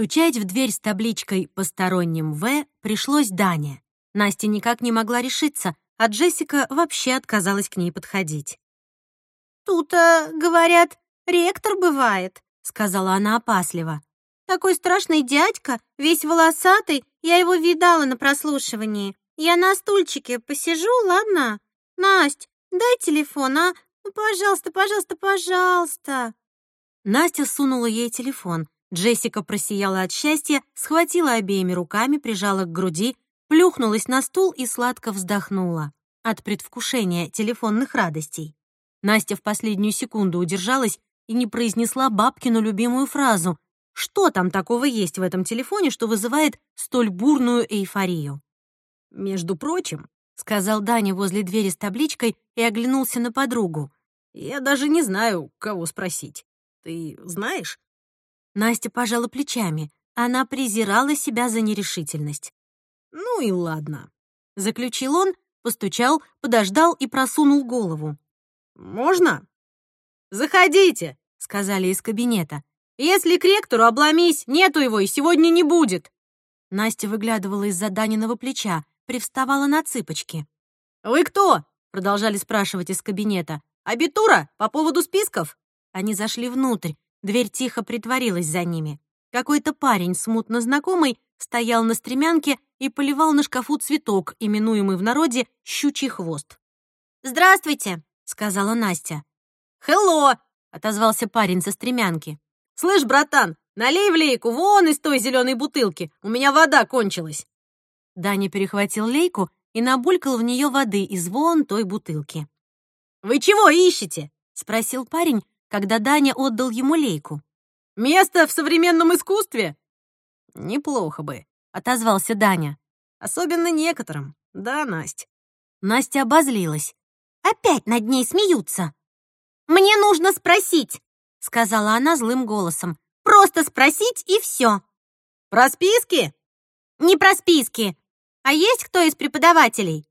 Стучать в дверь с табличкой «Посторонним В» пришлось Дане. Настя никак не могла решиться, а Джессика вообще отказалась к ней подходить. «Тут, э, говорят, ректор бывает», — сказала она опасливо. «Такой страшный дядька, весь волосатый, я его видала на прослушивании. Я на стульчике посижу, ладно? Насть, дай телефон, а? Ну, пожалуйста, пожалуйста, пожалуйста». Настя сунула ей телефон. Джессика просияла от счастья, схватила обеими руками, прижала к груди, плюхнулась на стул и сладко вздохнула от предвкушения телефонных радостей. Настя в последнюю секунду удержалась и не произнесла бабкину любимую фразу «Что там такого есть в этом телефоне, что вызывает столь бурную эйфорию?» «Между прочим», — сказал Даня возле двери с табличкой и оглянулся на подругу, «я даже не знаю, кого спросить. Ты знаешь?» Настя пожала плечами. Она презирала себя за нерешительность. «Ну и ладно», — заключил он, постучал, подождал и просунул голову. «Можно?» «Заходите», — сказали из кабинета. «Если к ректору обломись, нету его и сегодня не будет». Настя выглядывала из-за Даниного плеча, привставала на цыпочки. «Вы кто?» — продолжали спрашивать из кабинета. «Абитура? По поводу списков?» Они зашли внутрь, дверь тихо притворилась за ними. Какой-то парень, смутно знакомый, стоял на стремянке и поливал на шкафу цветок, именуемый в народе «щучий хвост». «Здравствуйте», сказала Настя. «Хелло!» — отозвался парень со стремянки. «Слышь, братан, налей в лейку вон из той зеленой бутылки, у меня вода кончилась». Даня перехватил лейку и набулькал в нее воды из вон той бутылки. «Вы чего ищете?» — спросил парень, когда Даня отдал ему лейку. «Место в современном искусстве?» «Неплохо бы», — отозвался Даня. «Особенно некоторым, да, Настя?» Настя обозлилась. Опять над ней смеются. «Мне нужно спросить», — сказала она злым голосом. «Просто спросить и все». «Про списки?» «Не про списки. А есть кто из преподавателей?»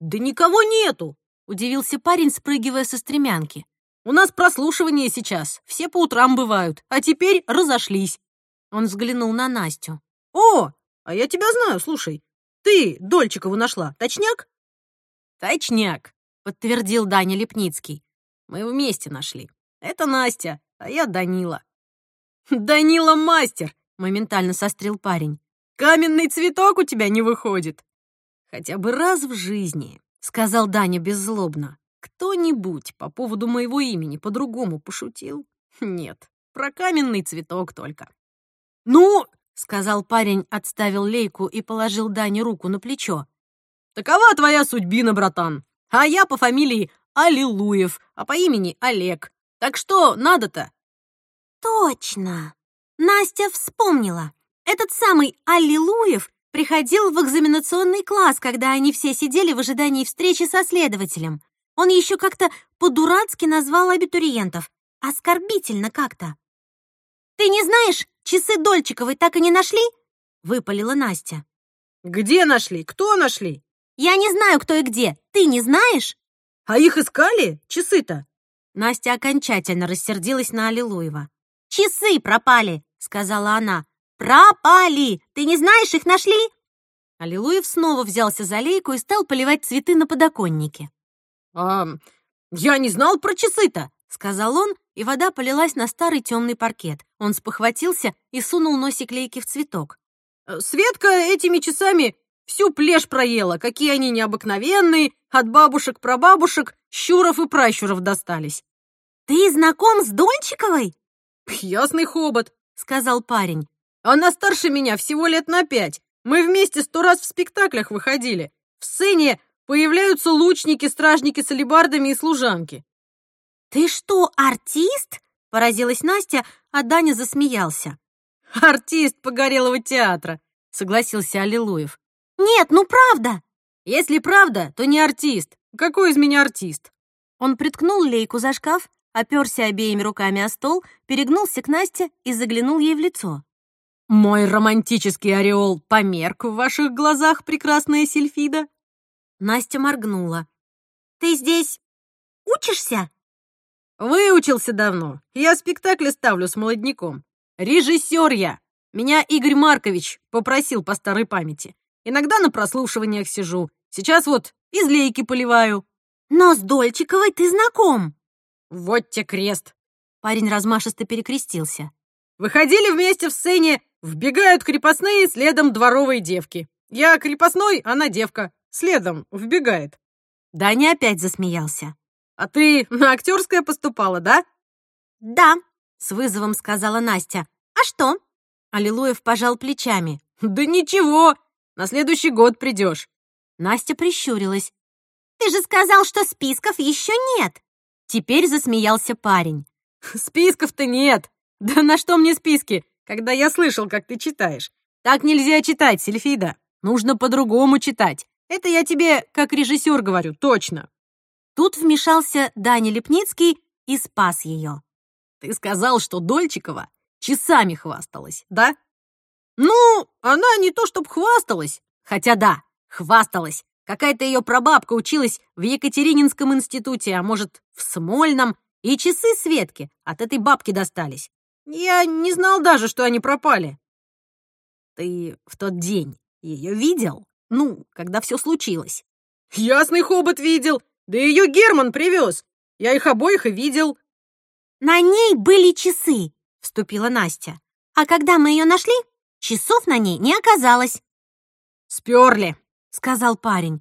«Да никого нету», — удивился парень, спрыгивая со стремянки. «У нас прослушивание сейчас. Все по утрам бывают, а теперь разошлись». Он взглянул на Настю. «О, а я тебя знаю, слушай. Ты Дольчикову нашла, точняк?» «Точняк», подтвердил Даня Лепницкий. Мы вместе нашли. Это Настя, а я Данила. Данила мастер, моментально сострил парень. Каменный цветок у тебя не выходит. Хотя бы раз в жизни, сказал Даня беззлобно. Кто-нибудь по поводу моего имени по-другому пошутил? Нет, про каменный цветок только. Ну, сказал парень, отставил лейку и положил Дане руку на плечо. Такова твоя судьбина, братан. А я по фамилии Аллилуев, а по имени Олег. Так что надо-то?» «Точно!» Настя вспомнила. Этот самый Аллилуев приходил в экзаменационный класс, когда они все сидели в ожидании встречи со следователем. Он еще как-то по-дурацки назвал абитуриентов. Оскорбительно как-то. «Ты не знаешь, часы Дольчиковой так и не нашли?» — выпалила Настя. «Где нашли? Кто нашли?» Я не знаю, кто и где. Ты не знаешь?» «А их искали? Часы-то?» Настя окончательно рассердилась на Аллилуева. «Часы пропали!» — сказала она. «Пропали! Ты не знаешь, их нашли?» Аллилуев снова взялся за лейку и стал поливать цветы на подоконнике. «А, я не знал про часы-то!» — сказал он, и вода полилась на старый темный паркет. Он спохватился и сунул носик лейки в цветок. «Светка этими часами Всю плешь проела, какие они необыкновенные, от бабушек-прабабушек, щуров и пращуров достались. «Ты знаком с Дончиковой?» «Ясный хобот», — сказал парень. «Она старше меня всего лет на пять. Мы вместе сто раз в спектаклях выходили. В сцене появляются лучники, стражники с алебардами и служанки». «Ты что, артист?» — поразилась Настя, а Даня засмеялся. «Артист погорелого театра», — согласился Аллилуев. «Нет, ну правда!» «Если правда, то не артист. Какой из меня артист?» Он приткнул лейку за шкаф, оперся обеими руками о стол, перегнулся к Насте и заглянул ей в лицо. «Мой романтический ореол померк в ваших глазах, прекрасная Сильфида?» Настя моргнула. «Ты здесь учишься?» «Выучился давно. Я спектакли ставлю с молодняком. Режиссер я!» Меня Игорь Маркович попросил по старой памяти. Иногда на прослушиваниях сижу. Сейчас вот из лейки поливаю». «Но с Дольчиковой ты знаком». «Вот те крест». Парень размашисто перекрестился. «Выходили вместе в сцене, вбегают крепостные, следом дворовые девки. Я крепостной, она девка. Следом вбегает». Даня опять засмеялся. «А ты на актерское поступала, да?» «Да», — с вызовом сказала Настя. «А что?» Аллилуев пожал плечами. «Да ничего, на следующий год придешь». Настя прищурилась. «Ты же сказал, что списков еще нет!» Теперь засмеялся парень. «Списков-то нет! Да на что мне списки, когда я слышал, как ты читаешь? Так нельзя читать, Сельфида. Нужно по-другому читать. Это я тебе как режиссер говорю, точно». Тут вмешался Даня Лепницкий и спас ее. «Ты сказал, что Дольчикова часами хвасталась, да?» «Ну, она не то чтоб хвасталась, хотя да, хвасталась. Какая-то ее прабабка училась в Екатерининском институте, а может, в Смольном, и часы Светки от этой бабки достались. Я не знал даже, что они пропали. Ты в тот день ее видел? Ну, когда все случилось. Ясный хобот видел. Да ее Герман привез. Я их обоих и видел. На ней были часы, вступила Настя. А когда мы ее нашли, часов на ней не оказалось. Сперли, сказал парень.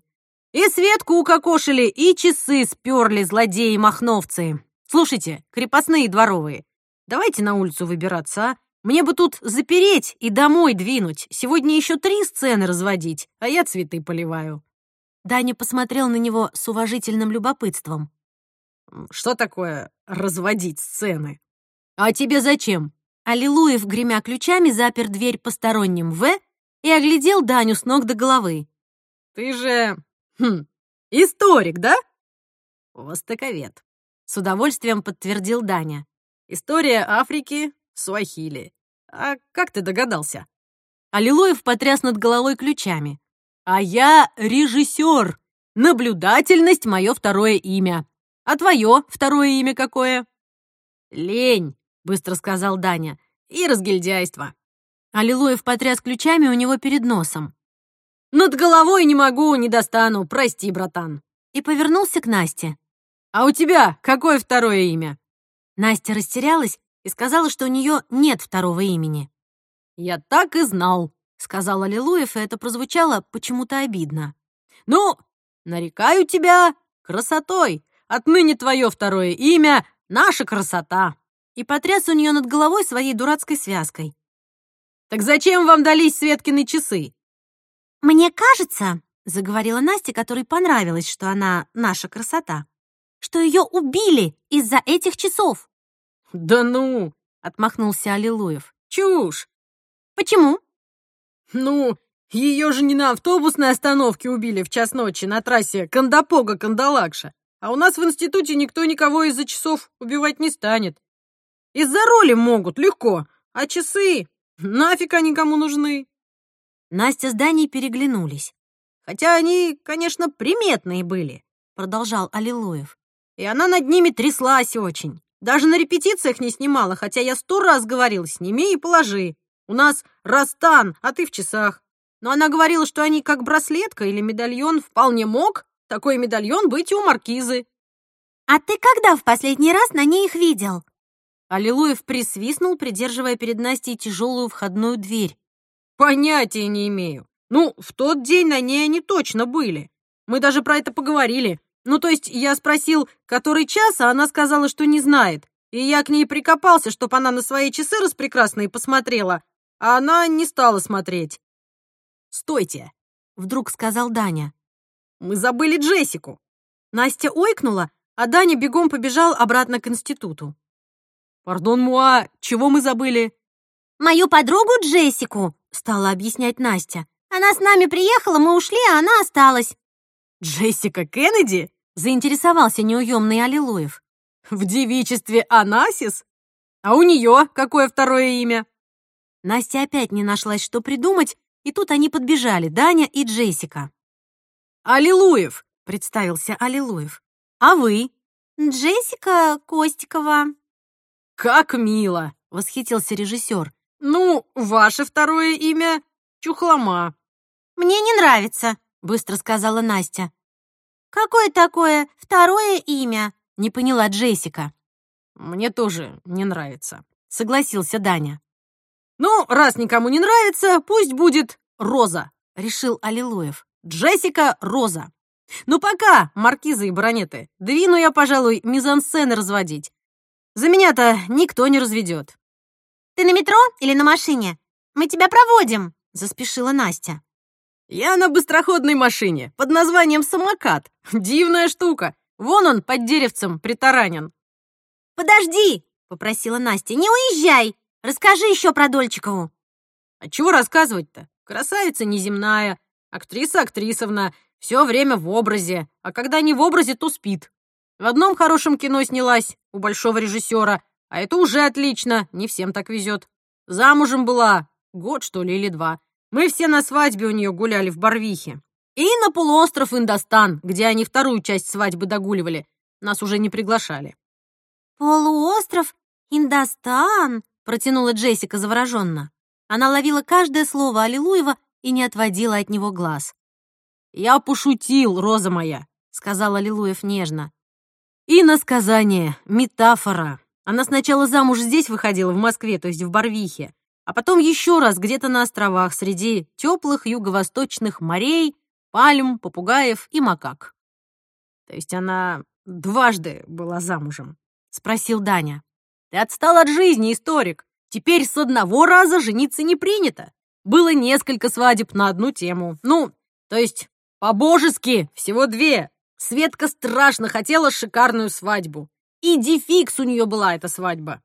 И Светку укокошили, и часы сперли злодеи-махновцы. Слушайте, крепостные дворовые, давайте на улицу выбираться, а? Мне бы тут запереть и домой двинуть. Сегодня еще три сцены разводить, а я цветы поливаю». Даня посмотрел на него с уважительным любопытством. «Что такое разводить сцены? А тебе зачем?» Аллилуев, гремя ключами, запер дверь посторонним В и оглядел Даню с ног до головы. «Ты же... Хм, историк, да?» «Востоковед», — с удовольствием подтвердил Даня. «История Африки, Суахили. А как ты догадался?» Аллилуев потряс над головой ключами. «А я режиссер. Наблюдательность — мое второе имя. А твое второе имя какое?» «Лень», — быстро сказал Даня. «И разгильдяйство». Аллилуев потряс ключами у него перед носом. «Над головой не могу, не достану, прости, братан». И повернулся к Насте. «А у тебя какое второе имя?» Настя растерялась и сказала, что у нее нет второго имени. «Я так и знал», — сказал Аллилуев, и это прозвучало почему-то обидно. «Ну, нарекаю тебя красотой. Отныне твое второе имя — наша красота». И потряс у нее над головой своей дурацкой связкой. «Так зачем вам дались Светкины часы?» «Мне кажется», — заговорила Настя, которой понравилось, что она наша красота, «что ее убили из-за этих часов». «Да ну!» — отмахнулся Аллилуев. «Чушь!» «Почему?» «Ну, ее же не на автобусной остановке убили в час ночи на трассе Кандапога-Кандалакша, а у нас в институте никто никого из-за часов убивать не станет. Из-за роли могут, легко, а часы нафиг они кому нужны?» Настя с Даней переглянулись. «Хотя они, конечно, приметные были», — продолжал Аллилуев. «И она над ними тряслась очень. Даже на репетициях не снимала, хотя я сто раз говорил, сними и положи. У нас растан, а ты в часах. Но она говорила, что они как браслетка или медальон. Вполне мог такой медальон быть и у маркизы. А ты когда в последний раз на ней их видел? Аллилуев присвистнул, придерживая перед Настей тяжелую входную дверь. Понятия не имею. Ну, в тот день на ней они точно были. Мы даже про это поговорили. Ну, то есть я спросил, который час, а она сказала, что не знает. И я к ней прикопался, чтобы она на свои часы распрекрасные посмотрела, а она не стала смотреть. «Стойте!» — вдруг сказал Даня. «Мы забыли Джессику!» Настя ойкнула, а Даня бегом побежал обратно к институту. «Пардон, Муа, чего мы забыли?» «Мою подругу Джессику!» — стала объяснять Настя. «Она с нами приехала, мы ушли, а она осталась». «Джессика Кеннеди?» Заинтересовался неуемный Аллилуев. «В девичестве Анасис? А у нее какое второе имя?» Настя опять не нашлась, что придумать, и тут они подбежали, Даня и Джессика. «Аллилуев!» — представился Аллилуев. «А вы?» «Джессика Костикова». «Как мило!» — восхитился режиссер. Ну, ваше второе имя — Чухлома. «Мне не нравится», — быстро сказала Настя. «Какое такое второе имя?» — не поняла Джессика. «Мне тоже не нравится», — согласился Даня. «Ну, раз никому не нравится, пусть будет Роза», — решил Аллилуев. «Джессика Роза». «Ну пока, маркизы и баронеты, двину я, пожалуй, мизансцены разводить. За меня-то никто не разведет». «Ты на метро или на машине? Мы тебя проводим», — заспешила Настя. «Я на быстроходной машине под названием «Самокат». Дивная штука. Вон он под деревцем притаранен». «Подожди!» — попросила Настя. «Не уезжай! Расскажи еще про Дольчикову». «А чего рассказывать-то? Красавица неземная, актриса актрисовна, все время в образе, а когда не в образе, то спит. В одном хорошем кино снялась у большого режиссера, а это уже отлично, не всем так везет. Замужем была, год что ли или два. Мы все на свадьбе у нее гуляли в Барвихе. И на полуостров Индостан, где они вторую часть свадьбы догуливали. Нас уже не приглашали. «Полуостров Индостан?» — протянула Джессика завороженно. Она ловила каждое слово Аллилуева и не отводила от него глаз. «Я пошутил, роза моя», — сказал Аллилуев нежно. «И на сказание, метафора. Она сначала замуж здесь выходила, в Москве, то есть в Барвихе, а потом еще раз где-то на островах среди теплых юго-восточных морей, пальм, попугаев и макак. То есть она дважды была замужем, спросил Даня. Ты отстал от жизни, историк. Теперь с одного раза жениться не принято. Было несколько свадеб на одну тему. Ну, то есть по-божески всего две. Светка страшно хотела шикарную свадьбу. И дефикс у нее была эта свадьба.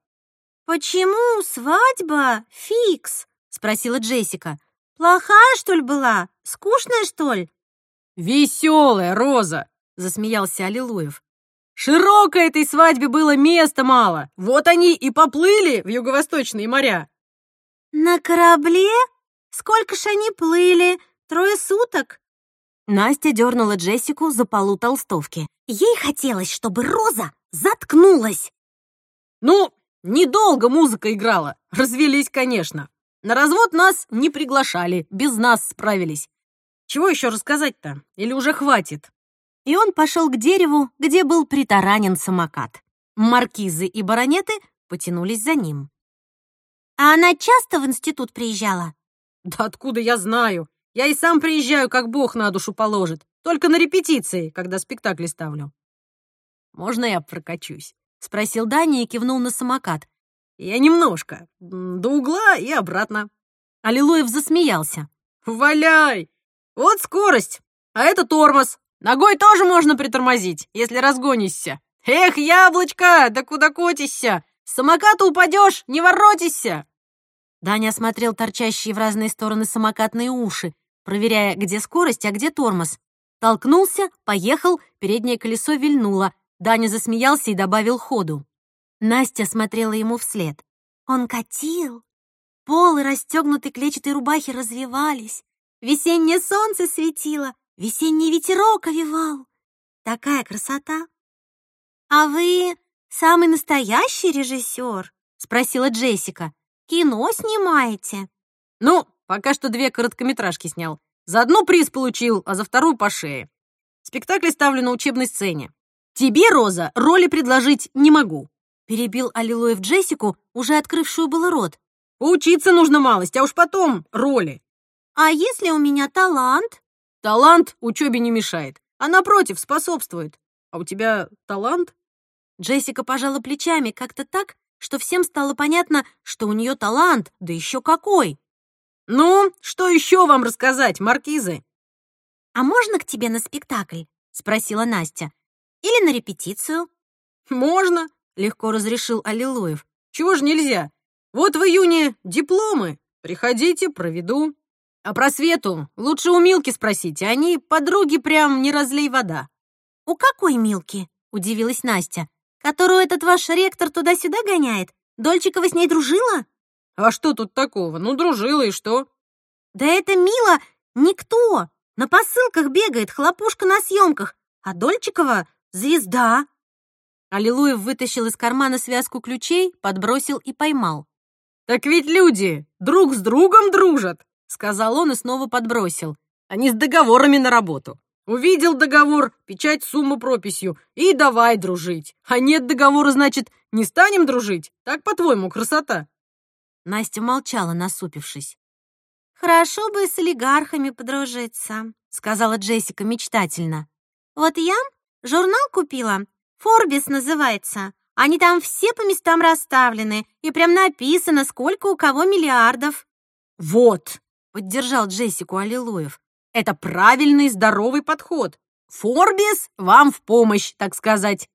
«Почему свадьба фикс?» — спросила Джессика. «Плохая, что ли, была? Скучная, что ли?» «Веселая, Роза!» — засмеялся Аллилуев. «Широкой этой свадьбе было места мало. Вот они и поплыли в юго-восточные моря». «На корабле? Сколько ж они плыли? Трое суток?» Настя дернула Джессику за полу толстовки. Ей хотелось, чтобы Роза заткнулась. «Ну, Недолго музыка играла. Развелись, конечно. На развод нас не приглашали, без нас справились. Чего еще рассказать-то? Или уже хватит? И он пошел к дереву, где был притаранен самокат. Маркизы и баронеты потянулись за ним. «А она часто в институт приезжала?» «Да откуда я знаю? Я и сам приезжаю, как бог на душу положит. Только на репетиции, когда спектакли ставлю». «Можно я прокачусь?» — спросил Даня и кивнул на самокат. «Я немножко. До угла и обратно». Аллилуев засмеялся. «Валяй! Вот скорость! А это тормоз. Ногой тоже можно притормозить, если разгонишься. Эх, яблочко, да куда котишься? С самоката упадешь, не воротишься!» Даня осмотрел торчащие в разные стороны самокатные уши, проверяя, где скорость, а где тормоз. Толкнулся, поехал, переднее колесо вильнуло, Даня засмеялся и добавил ходу. Настя смотрела ему вслед. Он катил. Полы расстегнутой клетчатой рубахи развивались. Весеннее солнце светило, весенний ветерок овивал. Такая красота. «А вы самый настоящий режиссер?» — спросила Джессика. «Кино снимаете?» «Ну, пока что две короткометражки снял. За одну приз получил, а за вторую по шее. Спектакль ставлю на учебной сцене. «Тебе, Роза, роли предложить не могу», — перебил Аллилуев Джессику, уже открывшую было рот. «Учиться нужно малость, а уж потом роли». «А если у меня талант?» «Талант учебе не мешает, а напротив способствует. А у тебя талант?» Джессика пожала плечами как-то так, что всем стало понятно, что у нее талант, да еще какой. «Ну, что еще вам рассказать, маркизы?» «А можно к тебе на спектакль?» — спросила Настя. Или на репетицию?» «Можно», — легко разрешил Аллилуев. «Чего ж нельзя? Вот в июне дипломы. Приходите, проведу. А про Свету лучше у Милки спросите. Они подруги прям не разлей вода». «У какой Милки?» — удивилась Настя. «Которую этот ваш ректор туда-сюда гоняет? Дольчикова с ней дружила?» «А что тут такого? Ну, дружила и что?» «Да это Мила никто. На посылках бегает, хлопушка на съемках. А Дольчикова Звезда!» Аллилуев вытащил из кармана связку ключей, подбросил и поймал. «Так ведь люди друг с другом дружат», — сказал он и снова подбросил. «Они с договорами на работу. Увидел договор, печать сумму прописью и давай дружить. А нет договора, значит, не станем дружить? Так, по-твоему, красота?» Настя молчала, насупившись. «Хорошо бы с олигархами подружиться», — сказала Джессика мечтательно. «Вот я журнал купила, «Форбис» называется. Они там все по местам расставлены, и прям написано, сколько у кого миллиардов». «Вот!» — поддержал Джессику Аллилуев. «Это правильный здоровый подход. Форбис вам в помощь, так сказать».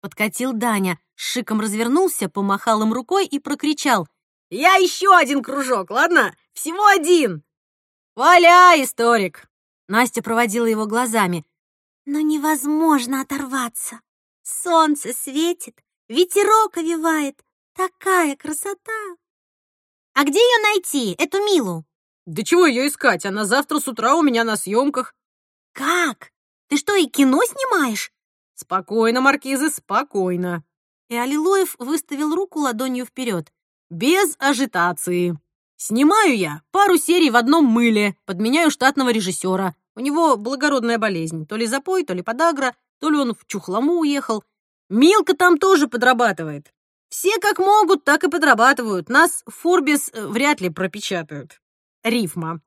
Подкатил Даня, шиком развернулся, помахал им рукой и прокричал. «Я еще один кружок, ладно? Всего один!» «Валяй, историк!» Настя проводила его глазами. «Но невозможно оторваться. Солнце светит, ветерок овивает. Такая красота!» «А где ее найти, эту Милу?» «Да чего ее искать? Она завтра с утра у меня на съемках». «Как? Ты что, и кино снимаешь?» «Спокойно, маркизы, спокойно». И Аллилуев выставил руку ладонью вперед. «Без ажитации. Снимаю я пару серий в одном мыле, подменяю штатного режиссера. У него благородная болезнь, то ли запой, то ли подагра, то ли он в чухлому уехал. Милка там тоже подрабатывает. Все как могут, так и подрабатывают. Нас в Форбис э, вряд ли пропечатают. Рифма.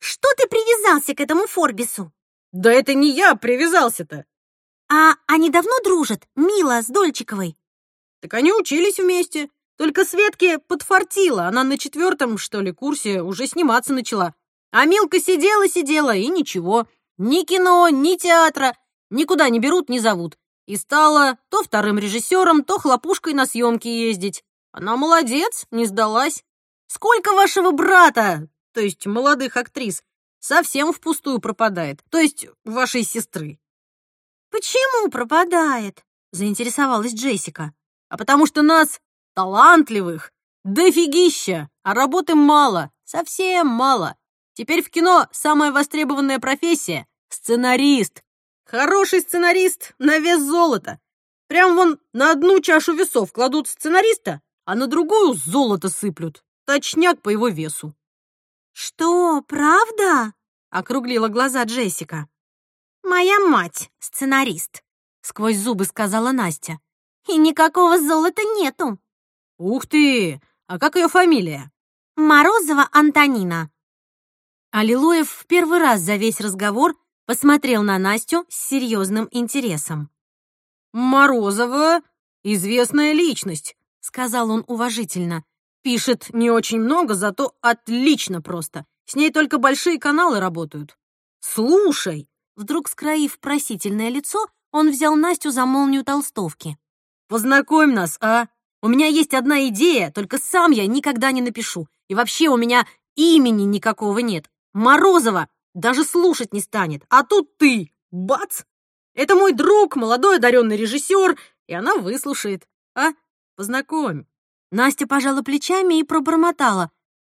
Что ты привязался к этому Форбису? Да это не я привязался-то. А они давно дружат, Мила с Дольчиковой? Так они учились вместе. Только Светке подфартило. Она на четвертом, что ли, курсе уже сниматься начала. А Милка сидела-сидела, и ничего. Ни кино, ни театра. Никуда не берут, не зовут. И стала то вторым режиссером, то хлопушкой на съемки ездить. Она молодец, не сдалась. Сколько вашего брата, то есть молодых актрис, совсем впустую пропадает, то есть вашей сестры? Почему пропадает? Заинтересовалась Джессика. А потому что нас, талантливых, дофигища, а работы мало, совсем мало. Теперь в кино самая востребованная профессия — сценарист. Хороший сценарист на вес золота. Прям вон на одну чашу весов кладут сценариста, а на другую золото сыплют. Точняк по его весу. «Что, правда?» — округлила глаза Джессика. «Моя мать — сценарист», — сквозь зубы сказала Настя. «И никакого золота нету». «Ух ты! А как ее фамилия?» «Морозова Антонина». Аллилуев в первый раз за весь разговор посмотрел на Настю с серьезным интересом. «Морозова — известная личность», — сказал он уважительно. «Пишет не очень много, зато отлично просто. С ней только большие каналы работают. Слушай!» Вдруг, скроив просительное лицо, он взял Настю за молнию толстовки. «Познакомь нас, а? У меня есть одна идея, только сам я никогда не напишу. И вообще у меня имени никакого нет. Морозова даже слушать не станет. А тут ты, бац! Это мой друг, молодой одаренный режиссер, и она выслушает. А? Познакомь. Настя пожала плечами и пробормотала.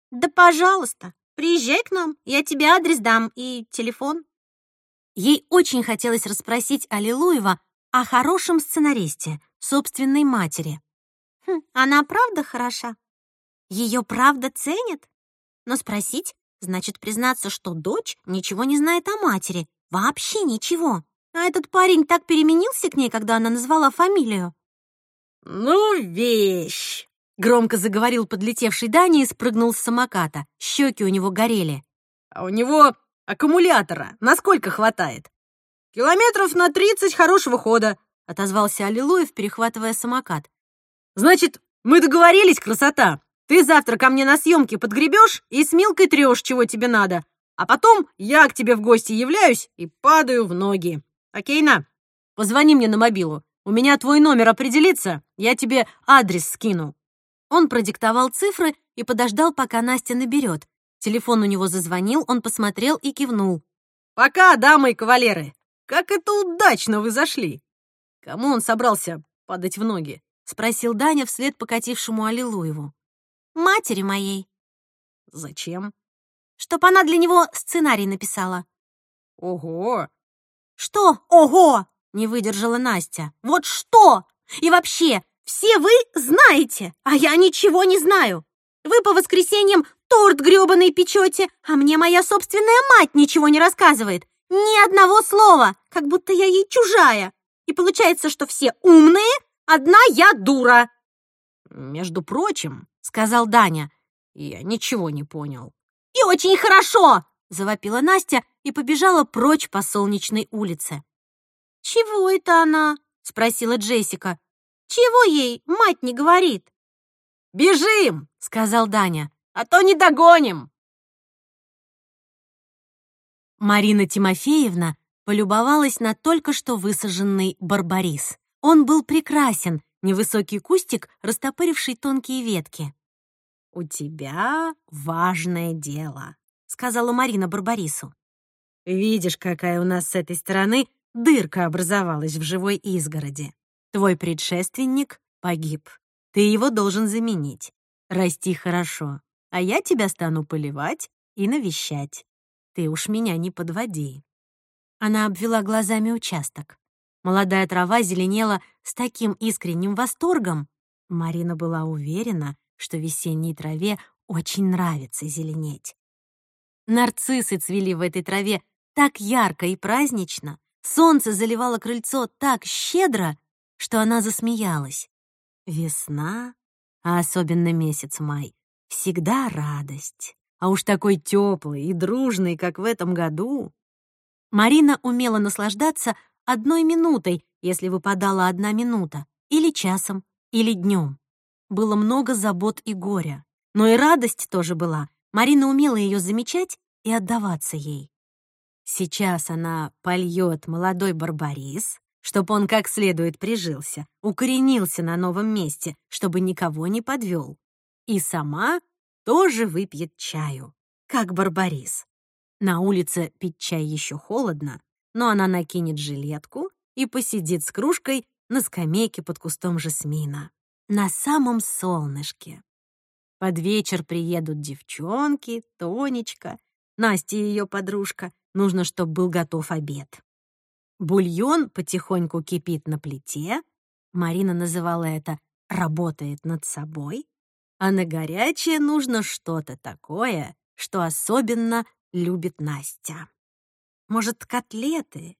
Да, пожалуйста, приезжай к нам, я тебе адрес дам и телефон. Ей очень хотелось расспросить Аллилуева о хорошем сценаристе, собственной матери. Хм, она правда хороша? Ее правда ценят? Но спросить Значит, признаться, что дочь ничего не знает о матери. Вообще ничего. А этот парень так переменился к ней, когда она назвала фамилию. «Ну, вещь!» — громко заговорил подлетевший Даня и спрыгнул с самоката. Щеки у него горели. «А у него аккумулятора насколько хватает?» «Километров на тридцать хорошего хода», — отозвался Аллилуев, перехватывая самокат. «Значит, мы договорились, красота. Ты завтра ко мне на съемки подгребешь и с Милкой трешь, чего тебе надо. А потом я к тебе в гости являюсь и падаю в ноги. Окейна? Позвони мне на мобилу. У меня твой номер определится, я тебе адрес скину». Он продиктовал цифры и подождал, пока Настя наберет. Телефон у него зазвонил, он посмотрел и кивнул. «Пока, дамы и кавалеры! Как это удачно вы зашли!» «Кому он собрался падать в ноги?» — спросил Даня вслед покатившему Аллилуеву матери моей. Зачем? Чтоб она для него сценарий написала. Ого! Что ого? Не выдержала Настя. Вот что? И вообще, все вы знаете, а я ничего не знаю. Вы по воскресеньям торт грёбаный печете, а мне моя собственная мать ничего не рассказывает. Ни одного слова, как будто я ей чужая. И получается, что все умные, одна я дура. Между прочим, сказал Даня, я ничего не понял. И очень хорошо, завопила Настя и побежала прочь по солнечной улице. Чего это она? спросила Джессика. Чего ей мать не говорит? «Бежим!» — сказал Даня. «А то не догоним!» Марина Тимофеевна полюбовалась на только что высаженный барбарис. Он был прекрасен, невысокий кустик, растопыривший тонкие ветки. «У тебя важное дело», — сказала Марина Барбарису. «Видишь, какая у нас с этой стороны дырка образовалась в живой изгороди. Твой предшественник погиб. Ты его должен заменить. Расти хорошо, а я тебя стану поливать и навещать. Ты уж меня не подводи». Она обвела глазами участок. Молодая трава зеленела с таким искренним восторгом. Марина была уверена, что весенней траве очень нравится зеленеть. Нарциссы цвели в этой траве так ярко и празднично, солнце заливало крыльцо так щедро, что она засмеялась. Весна, а особенно месяц май, всегда радость. А уж такой теплый и дружный, как в этом году. Марина умела наслаждаться одной минутой, если выпадала одна минута, или часом, или днем. Было много забот и горя. Но и радость тоже была. Марина умела ее замечать и отдаваться ей. Сейчас она польет молодой барбарис, чтоб он как следует прижился, укоренился на новом месте, чтобы никого не подвел. И сама тоже выпьет чаю, как барбарис. На улице пить чай еще холодно, но она накинет жилетку и посидит с кружкой на скамейке под кустом жасмина, на самом солнышке. Под вечер приедут девчонки, Тонечка, Настя ее подружка. Нужно, чтобы был готов обед. Бульон потихоньку кипит на плите. Марина называла это «работает над собой». А на горячее нужно что-то такое, что особенно любит Настя. Может, котлеты?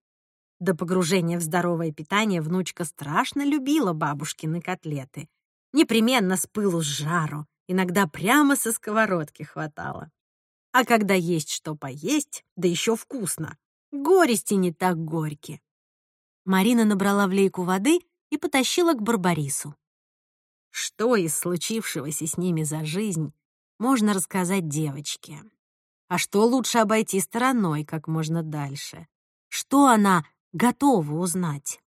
До погружения в здоровое питание внучка страшно любила бабушкины котлеты. Непременно с пылу с жару, иногда прямо со сковородки хватало. А когда есть что поесть, да еще вкусно, горести не так горьки. Марина набрала в лейку воды и потащила к Барбарису. Что из случившегося с ними за жизнь можно рассказать девочке? А что лучше обойти стороной как можно дальше? Что она готова узнать?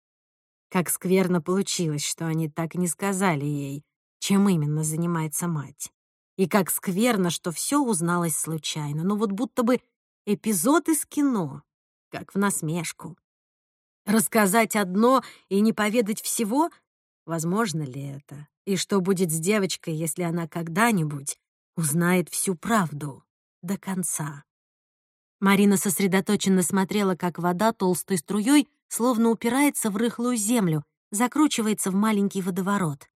Как скверно получилось, что они так и не сказали ей, чем именно занимается мать. И как скверно, что все узналось случайно, ну вот будто бы эпизод из кино, как в насмешку. Рассказать одно и не поведать всего? Возможно ли это? И что будет с девочкой, если она когда-нибудь узнает всю правду до конца? Марина сосредоточенно смотрела, как вода толстой струей словно упирается в рыхлую землю, закручивается в маленький водоворот.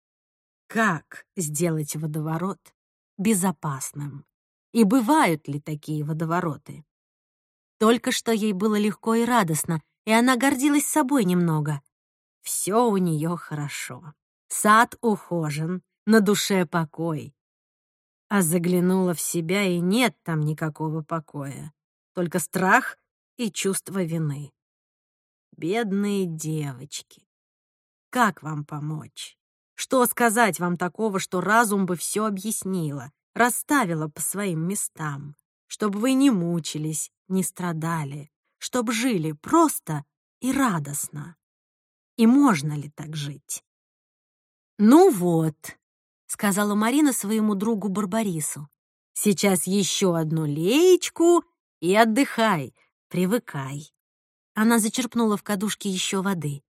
Как сделать водоворот безопасным? И бывают ли такие водовороты? Только что ей было легко и радостно, и она гордилась собой немного. Все у нее хорошо. Сад ухожен, на душе покой. А заглянула в себя, и нет там никакого покоя. Только страх и чувство вины. Бедные девочки. Как вам помочь? Что сказать вам такого, что разум бы все объяснило, расставило по своим местам, чтобы вы не мучились, не страдали, чтобы жили просто и радостно. И можно ли так жить? «Ну вот», — сказала Марина своему другу Барбарису, «сейчас еще одну леечку и отдыхай, привыкай». Она зачерпнула в кадушке еще воды.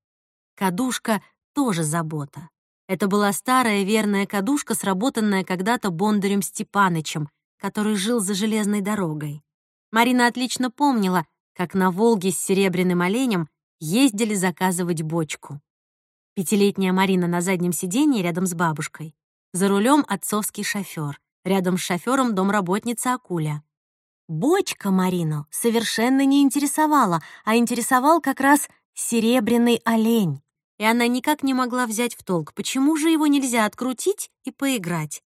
Кадушка — тоже забота. Это была старая верная кадушка, сработанная когда-то Бондарем Степанычем, который жил за железной дорогой. Марина отлично помнила, как на «Волге» с серебряным оленем ездили заказывать бочку. Пятилетняя Марина на заднем сиденье рядом с бабушкой. За рулем отцовский шофер. Рядом с шофёром домработница Акуля. Бочка Марину совершенно не интересовала, а интересовал как раз серебряный олень. И она никак не могла взять в толк, почему же его нельзя открутить и поиграть.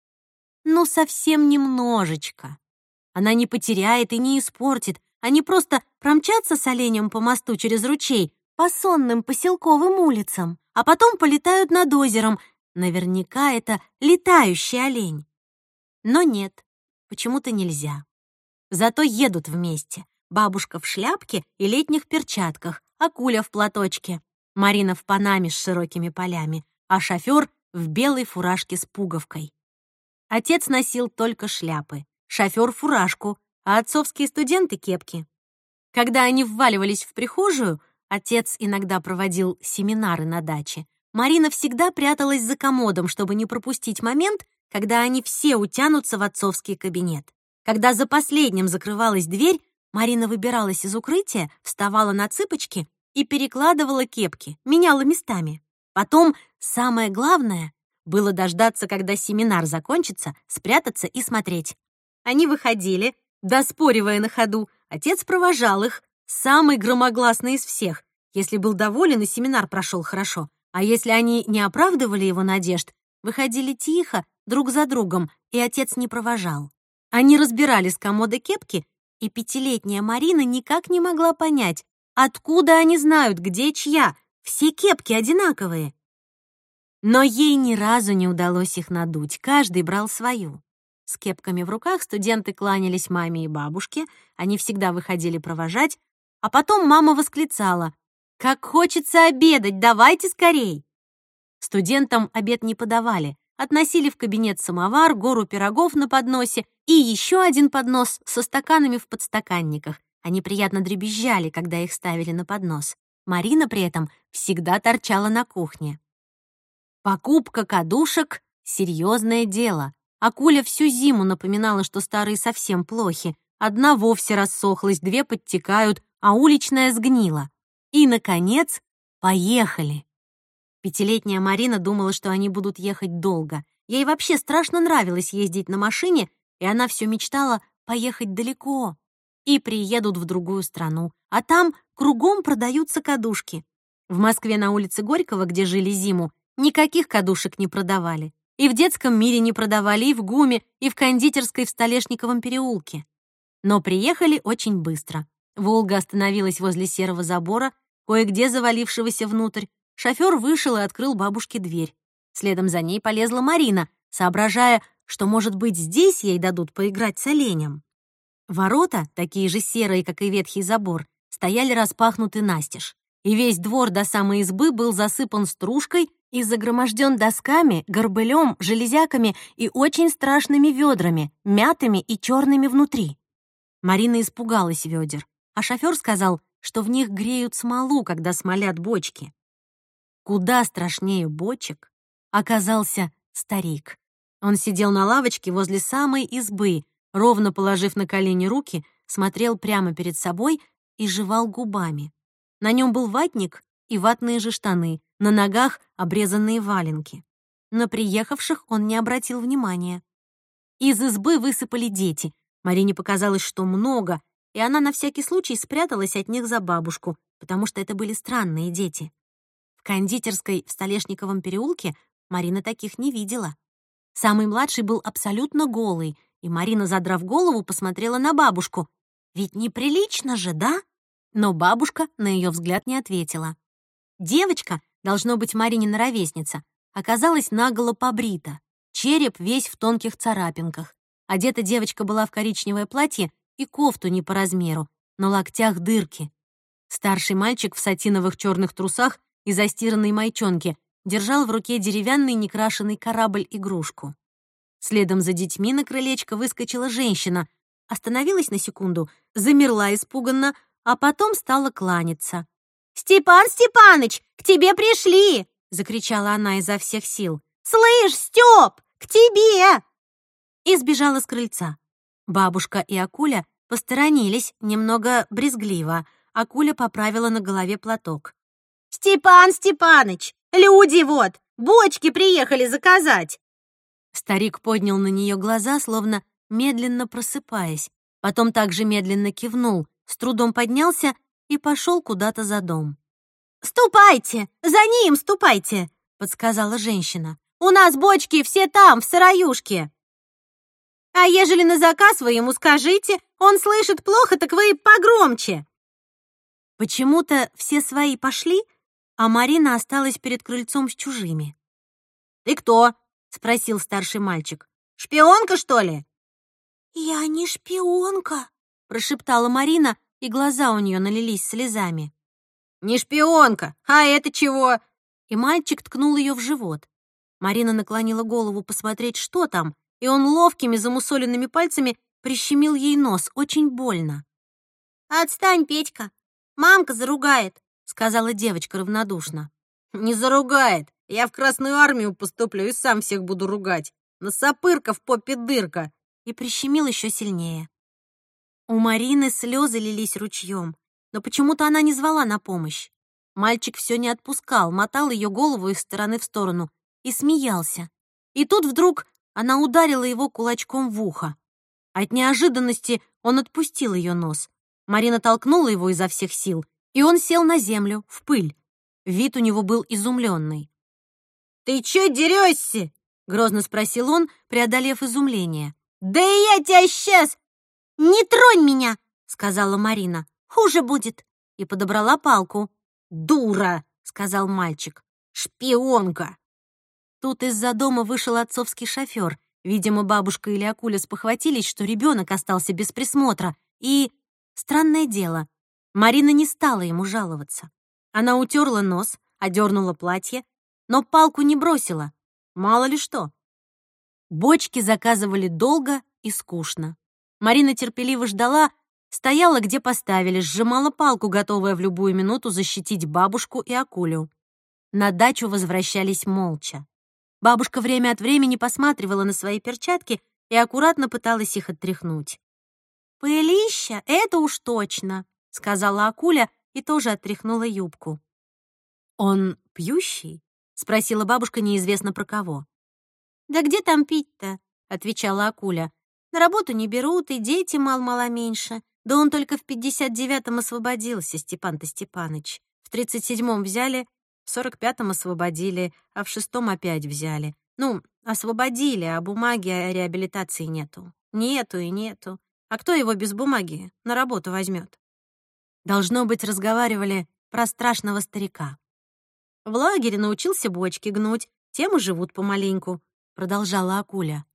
Ну, совсем немножечко. Она не потеряет и не испортит, они просто промчатся с оленем по мосту через ручей, по сонным поселковым улицам, а потом полетают над озером. Наверняка это летающий олень. Но нет, почему-то нельзя. Зато едут вместе. Бабушка в шляпке и летних перчатках, Акуля в платочке, Марина в панаме с широкими полями, а шофёр в белой фуражке с пуговкой. Отец носил только шляпы, шофёр — фуражку, а отцовские студенты — кепки. Когда они вваливались в прихожую, отец иногда проводил семинары на даче, Марина всегда пряталась за комодом, чтобы не пропустить момент, когда они все утянутся в отцовский кабинет. Когда за последним закрывалась дверь, Марина выбиралась из укрытия, вставала на цыпочки и перекладывала кепки, меняла местами. Потом, самое главное, было дождаться, когда семинар закончится, спрятаться и смотреть. Они выходили, доспоривая на ходу. Отец провожал их, самый громогласный из всех. Если был доволен, и семинар прошел хорошо. А если они не оправдывали его надежд, выходили тихо, друг за другом, и отец не провожал. Они разбирали с комода кепки, и пятилетняя Марина никак не могла понять, откуда они знают, где чья. Все кепки одинаковые. Но ей ни разу не удалось их надуть, каждый брал свою. С кепками в руках студенты кланялись маме и бабушке, они всегда выходили провожать, а потом мама восклицала «Как хочется обедать, давайте скорей!» Студентам обед не подавали, относили в кабинет самовар, гору пирогов на подносе и еще один поднос со стаканами в подстаканниках. Они приятно дребезжали, когда их ставили на поднос. Марина при этом всегда торчала на кухне. Покупка кадушек — серьезное дело. Акуля всю зиму напоминала, что старые совсем плохи. Одна вовсе рассохлась, две подтекают, а уличная сгнила. И, наконец, поехали. Пятилетняя Марина думала, что они будут ехать долго. Ей вообще страшно нравилось ездить на машине, и она все мечтала поехать далеко. И приедут в другую страну, а там кругом продаются кадушки. В Москве на улице Горького, где жили зиму, никаких кадушек не продавали. И в детском мире не продавали, и в ГУМе, и в кондитерской в Столешниковом переулке. Но приехали очень быстро. Волга остановилась возле серого забора, кое-где завалившегося внутрь. Шофёр вышел и открыл бабушке дверь. Следом за ней полезла Марина, соображая, что, может быть, здесь ей дадут поиграть с оленем. Ворота, такие же серые, как и ветхий забор, стояли распахнуты настежь, и весь двор до самой избы был засыпан стружкой и загроможден досками, горбылем, железяками и очень страшными ведрами, мятыми и черными внутри. Марина испугалась ведер, а шофер сказал, что в них греют смолу, когда смолят бочки. Куда страшнее бочек оказался старик. Он сидел на лавочке возле самой избы, ровно положив на колени руки, смотрел прямо перед собой и жевал губами. На нем был ватник и ватные же штаны, на ногах обрезанные валенки. На приехавших он не обратил внимания. Из избы высыпали дети. Марине показалось, что много, и она на всякий случай спряталась от них за бабушку, потому что это были странные дети. В кондитерской в Столешниковом переулке Марина таких не видела. Самый младший был абсолютно голый, и Марина, задрав голову, посмотрела на бабушку. «Ведь неприлично же, да?» Но бабушка на ее взгляд не ответила. Девочка, должно быть Маринина ровесница, оказалась наголо побрита, череп весь в тонких царапинках. Одета девочка была в коричневое платье и кофту не по размеру, на локтях дырки. Старший мальчик в сатиновых черных трусах и застиранной майчонке держал в руке деревянный некрашенный корабль-игрушку. Следом за детьми на крылечко выскочила женщина, остановилась на секунду, замерла испуганно, а потом стала кланяться. «Степан Степаныч, к тебе пришли!» — закричала она изо всех сил. «Слышь, Степ, к тебе!» И сбежала с крыльца. Бабушка и Акуля посторонились немного брезгливо. Акуля поправила на голове платок. «Степан Степаныч, Люди вот, бочки приехали заказать!» Старик поднял на нее глаза, словно медленно просыпаясь. Потом также медленно кивнул, с трудом поднялся и пошел куда-то за дом. «Ступайте! За ним ступайте!» — подсказала женщина. «У нас бочки все там, в сыроюшке!» «А ежели на заказ вы ему скажите, он слышит плохо, так вы погромче!» Почему-то все свои пошли, а Марина осталась перед крыльцом с чужими. «Ты кто?» — спросил старший мальчик. «Шпионка, что ли?» «Я не шпионка», — прошептала Марина, и глаза у нее налились слезами. «Не шпионка! А это чего?» И мальчик ткнул ее в живот. Марина наклонила голову посмотреть, что там, и он ловкими замусоленными пальцами прищемил ей нос, очень больно. «Отстань, Петька, мамка заругает», — сказала девочка равнодушно. «Не заругает. Я в Красную Армию поступлю и сам всех буду ругать. На сапырка в попе дырка!» И прищемил еще сильнее. У Марины слезы лились ручьем, но почему-то она не звала на помощь. Мальчик все не отпускал, мотал ее голову из стороны в сторону и смеялся. И тут вдруг она ударила его кулачком в ухо. От неожиданности он отпустил ее нос. Марина толкнула его изо всех сил, и он сел на землю, в пыль. Вид у него был изумленный. «Ты чё дерёшься?» — грозно спросил он, преодолев изумление. «Да и я тебя сейчас! Не тронь меня!» — сказала Марина. «Хуже будет!» И подобрала палку. «Дура!» — сказал мальчик. «Шпионка!» Тут из-за дома вышел отцовский шофер. Видимо, бабушка или Акуля спохватились, что ребенок остался без присмотра. И, странное дело, Марина не стала ему жаловаться. Она утерла нос, одернула платье, но палку не бросила. Мало ли что. Бочки заказывали долго и скучно. Марина терпеливо ждала, стояла, где поставили, сжимала палку, готовая в любую минуту защитить бабушку и акулю. На дачу возвращались молча. Бабушка время от времени посматривала на свои перчатки и аккуратно пыталась их оттряхнуть. «Пылища, это уж точно», — сказала акуля и тоже отряхнула юбку. «Он пьющий?» — спросила бабушка неизвестно про кого. «Да где там пить-то?» — отвечала Акуля. «На работу не берут, и дети мал-мало меньше. Да он только в пятьдесят девятом освободился, Степан-то Степаныч. В тридцать седьмом взяли, в сорок пятом освободили, а в шестом опять взяли. Ну, освободили, а бумаги о реабилитации нету. Нету и нету. А кто его без бумаги на работу возьмет? Должно быть, разговаривали про страшного старика. В лагере научился бочки гнуть, тем и живут помаленьку», — продолжала Акуля.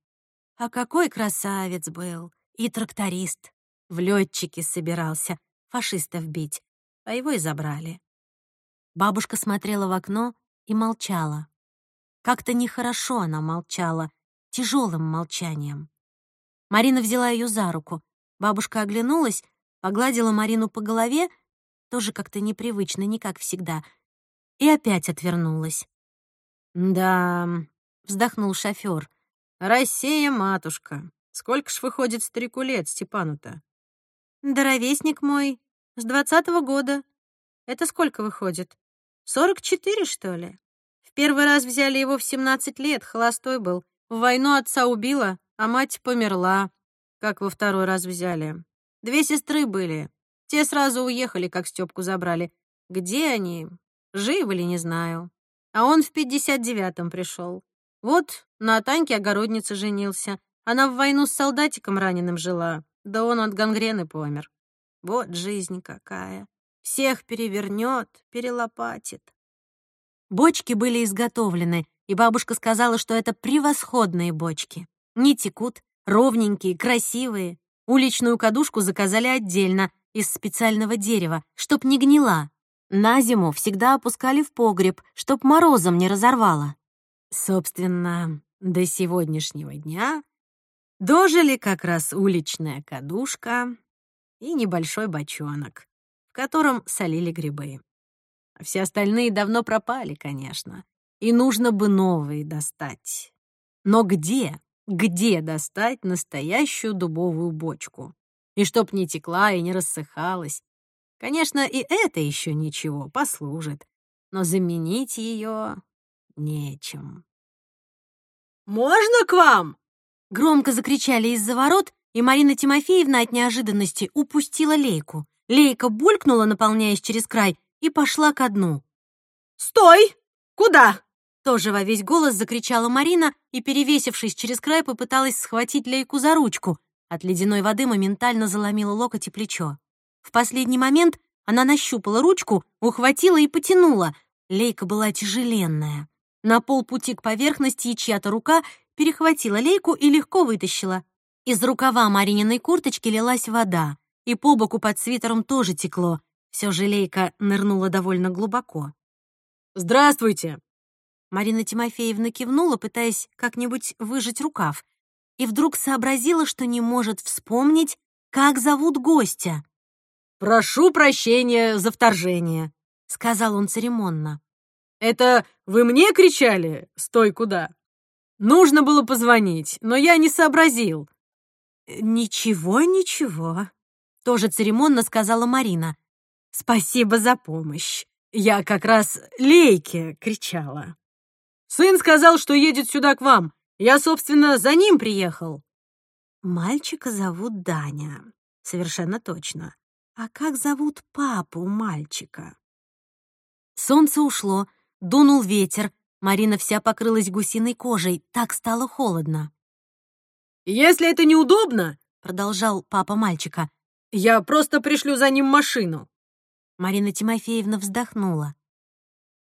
«А какой красавец был! И тракторист! В летчике собирался фашистов бить, а его и забрали». Бабушка смотрела в окно и молчала. Как-то нехорошо она молчала, тяжелым молчанием. Марина взяла ее за руку. Бабушка оглянулась, погладила Марину по голове, тоже как-то непривычно, не как всегда — и опять отвернулась. «Да», — вздохнул шофёр, — «Россия, матушка. Сколько ж выходит старику лет Степану-то?» «Да ровесник мой, с двадцатого года. Это сколько выходит? Сорок четыре, что ли? В первый раз взяли его в семнадцать лет, холостой был. В войну отца убила, а мать померла. Как во второй раз взяли. Две сестры были. Те сразу уехали, как Стёпку забрали. Где они? Живы ли, не знаю. А он в пятьдесят девятом пришел. Вот на Таньке огороднице женился. Она в войну с солдатиком раненым жила. Да он от гангрены помер. Вот жизнь какая. Всех перевернет, перелопатит. Бочки были изготовлены, и бабушка сказала, что это превосходные бочки. Не текут, ровненькие, красивые. Уличную кадушку заказали отдельно, из специального дерева, чтоб не гнила. На зиму всегда опускали в погреб, чтоб морозом не разорвало. Собственно, до сегодняшнего дня дожили как раз уличная кадушка и небольшой бочонок, в котором солили грибы. Все остальные давно пропали, конечно, и нужно бы новые достать. Но где, где достать настоящую дубовую бочку? И чтоб не текла и не рассыхалась, Конечно, и это еще ничего, послужит, но заменить ее нечем. можно к вам?» Громко закричали из-за ворот, и Марина Тимофеевна от неожиданности упустила лейку. Лейка булькнула, наполняясь через край, и пошла ко дну. «Стой! Куда?» Тоже во весь голос закричала Марина и, перевесившись через край, попыталась схватить Лейку за ручку. От ледяной воды моментально заломила локоть и плечо. В последний момент она нащупала ручку, ухватила и потянула. Лейка была тяжеленная. На полпути к поверхности чья-то рука перехватила лейку и легко вытащила. Из рукава Марининой курточки лилась вода, и по боку под свитером тоже текло. Все же лейка нырнула довольно глубоко. «Здравствуйте!» Марина Тимофеевна кивнула, пытаясь как-нибудь выжать рукав, и вдруг сообразила, что не может вспомнить, как зовут гостя. «Прошу прощения за вторжение», — сказал он церемонно. «Это вы мне кричали? Стой куда!» «Нужно было позвонить, но я не сообразил». «Ничего, ничего», — тоже церемонно сказала Марина. «Спасибо за помощь. Я как раз Лейке кричала». «Сын сказал, что едет сюда к вам. Я, собственно, за ним приехал». «Мальчика зовут Даня. Совершенно точно. А как зовут папу мальчика?» Солнце ушло, дунул ветер. Марина вся покрылась гусиной кожей, так стало холодно. «Если это неудобно», — продолжал папа мальчика, «я просто пришлю за ним машину». Марина Тимофеевна вздохнула.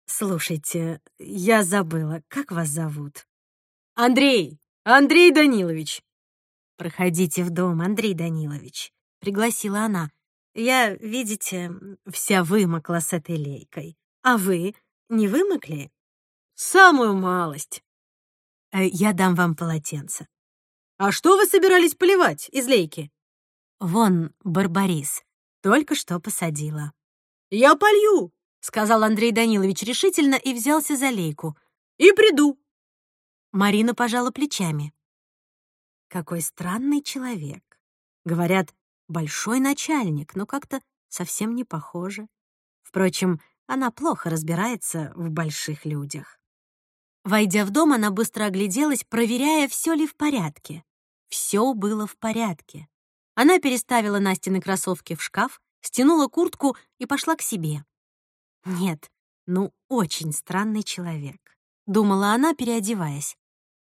«Слушайте, я забыла, как вас зовут?» «Андрей! Андрей Данилович!» «Проходите в дом, Андрей Данилович», — пригласила она. «Я, видите, вся вымокла с этой лейкой. А вы не вымокли?» «Самую малость». Э, «Я дам вам полотенце». «А что вы собирались поливать из лейки?» «Вон, Барбарис. Только что посадила». «Я полью», — сказал Андрей Данилович решительно и взялся за лейку. «И приду». Марина пожала плечами. Какой странный человек. Говорят, большой начальник, но как-то совсем не похоже. Впрочем, она плохо разбирается в больших людях. Войдя в дом, она быстро огляделась, проверяя, все ли в порядке. Все было в порядке. Она переставила Настины кроссовки в шкаф, стянула куртку и пошла к себе. Нет, ну, очень странный человек, думала она, переодеваясь.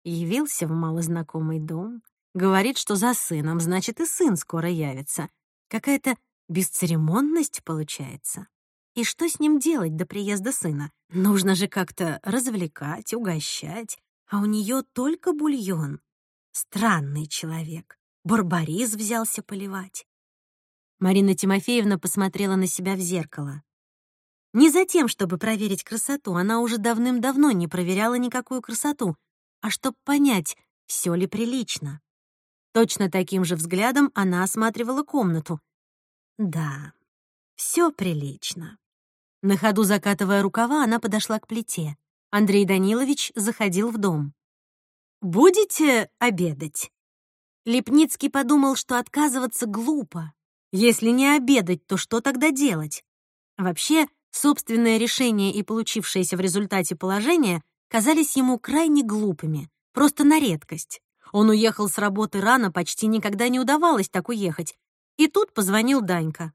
Явился в малознакомый дом, говорит, что за сыном, значит, и сын скоро явится. Какая-то бесцеремонность получается. И что с ним делать до приезда сына? Нужно же как-то развлекать, угощать, а у нее только бульон. Странный человек. Барбарис взялся поливать. Марина Тимофеевна посмотрела на себя в зеркало. Не за тем, чтобы проверить красоту, она уже давным-давно не проверяла никакую красоту, а чтобы понять, все ли прилично. Точно таким же взглядом она осматривала комнату. Да, все прилично. На ходу закатывая рукава, она подошла к плите. Андрей Данилович заходил в дом. «Будете обедать?» Лепницкий подумал, что отказываться глупо. Если не обедать, то что тогда делать? Вообще, собственное решение и получившееся в результате положение казались ему крайне глупыми, просто на редкость. Он уехал с работы рано, почти никогда не удавалось так уехать. И тут позвонил Данька.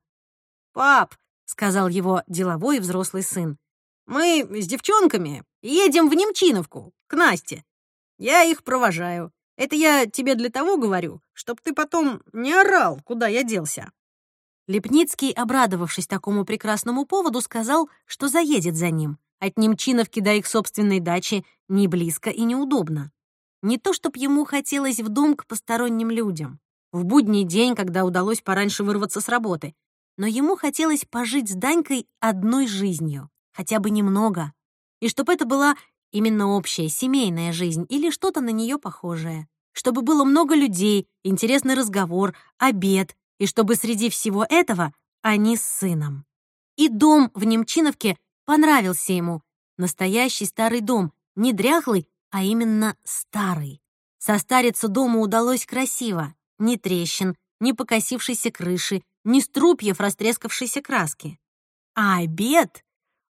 «Пап», — сказал его деловой взрослый сын, «мы с девчонками едем в Немчиновку, к Насте. Я их провожаю. Это я тебе для того говорю, чтоб ты потом не орал, куда я делся». Лепницкий, обрадовавшись такому прекрасному поводу, сказал, что заедет за ним. От Немчиновки до их собственной дачи не близко и неудобно. Не то, чтоб ему хотелось в дом к посторонним людям. В будний день, когда удалось пораньше вырваться с работы. Но ему хотелось пожить с Данькой одной жизнью, хотя бы немного. И чтобы это была именно общая семейная жизнь или что-то на нее похожее. Чтобы было много людей, интересный разговор, обед, и чтобы среди всего этого они с сыном. И дом в Немчиновке понравился ему. Настоящий старый дом, не дряхлый, а именно старый. Состариться дому удалось красиво. Ни трещин, ни покосившейся крыши, ни струпьев растрескавшейся краски. А обед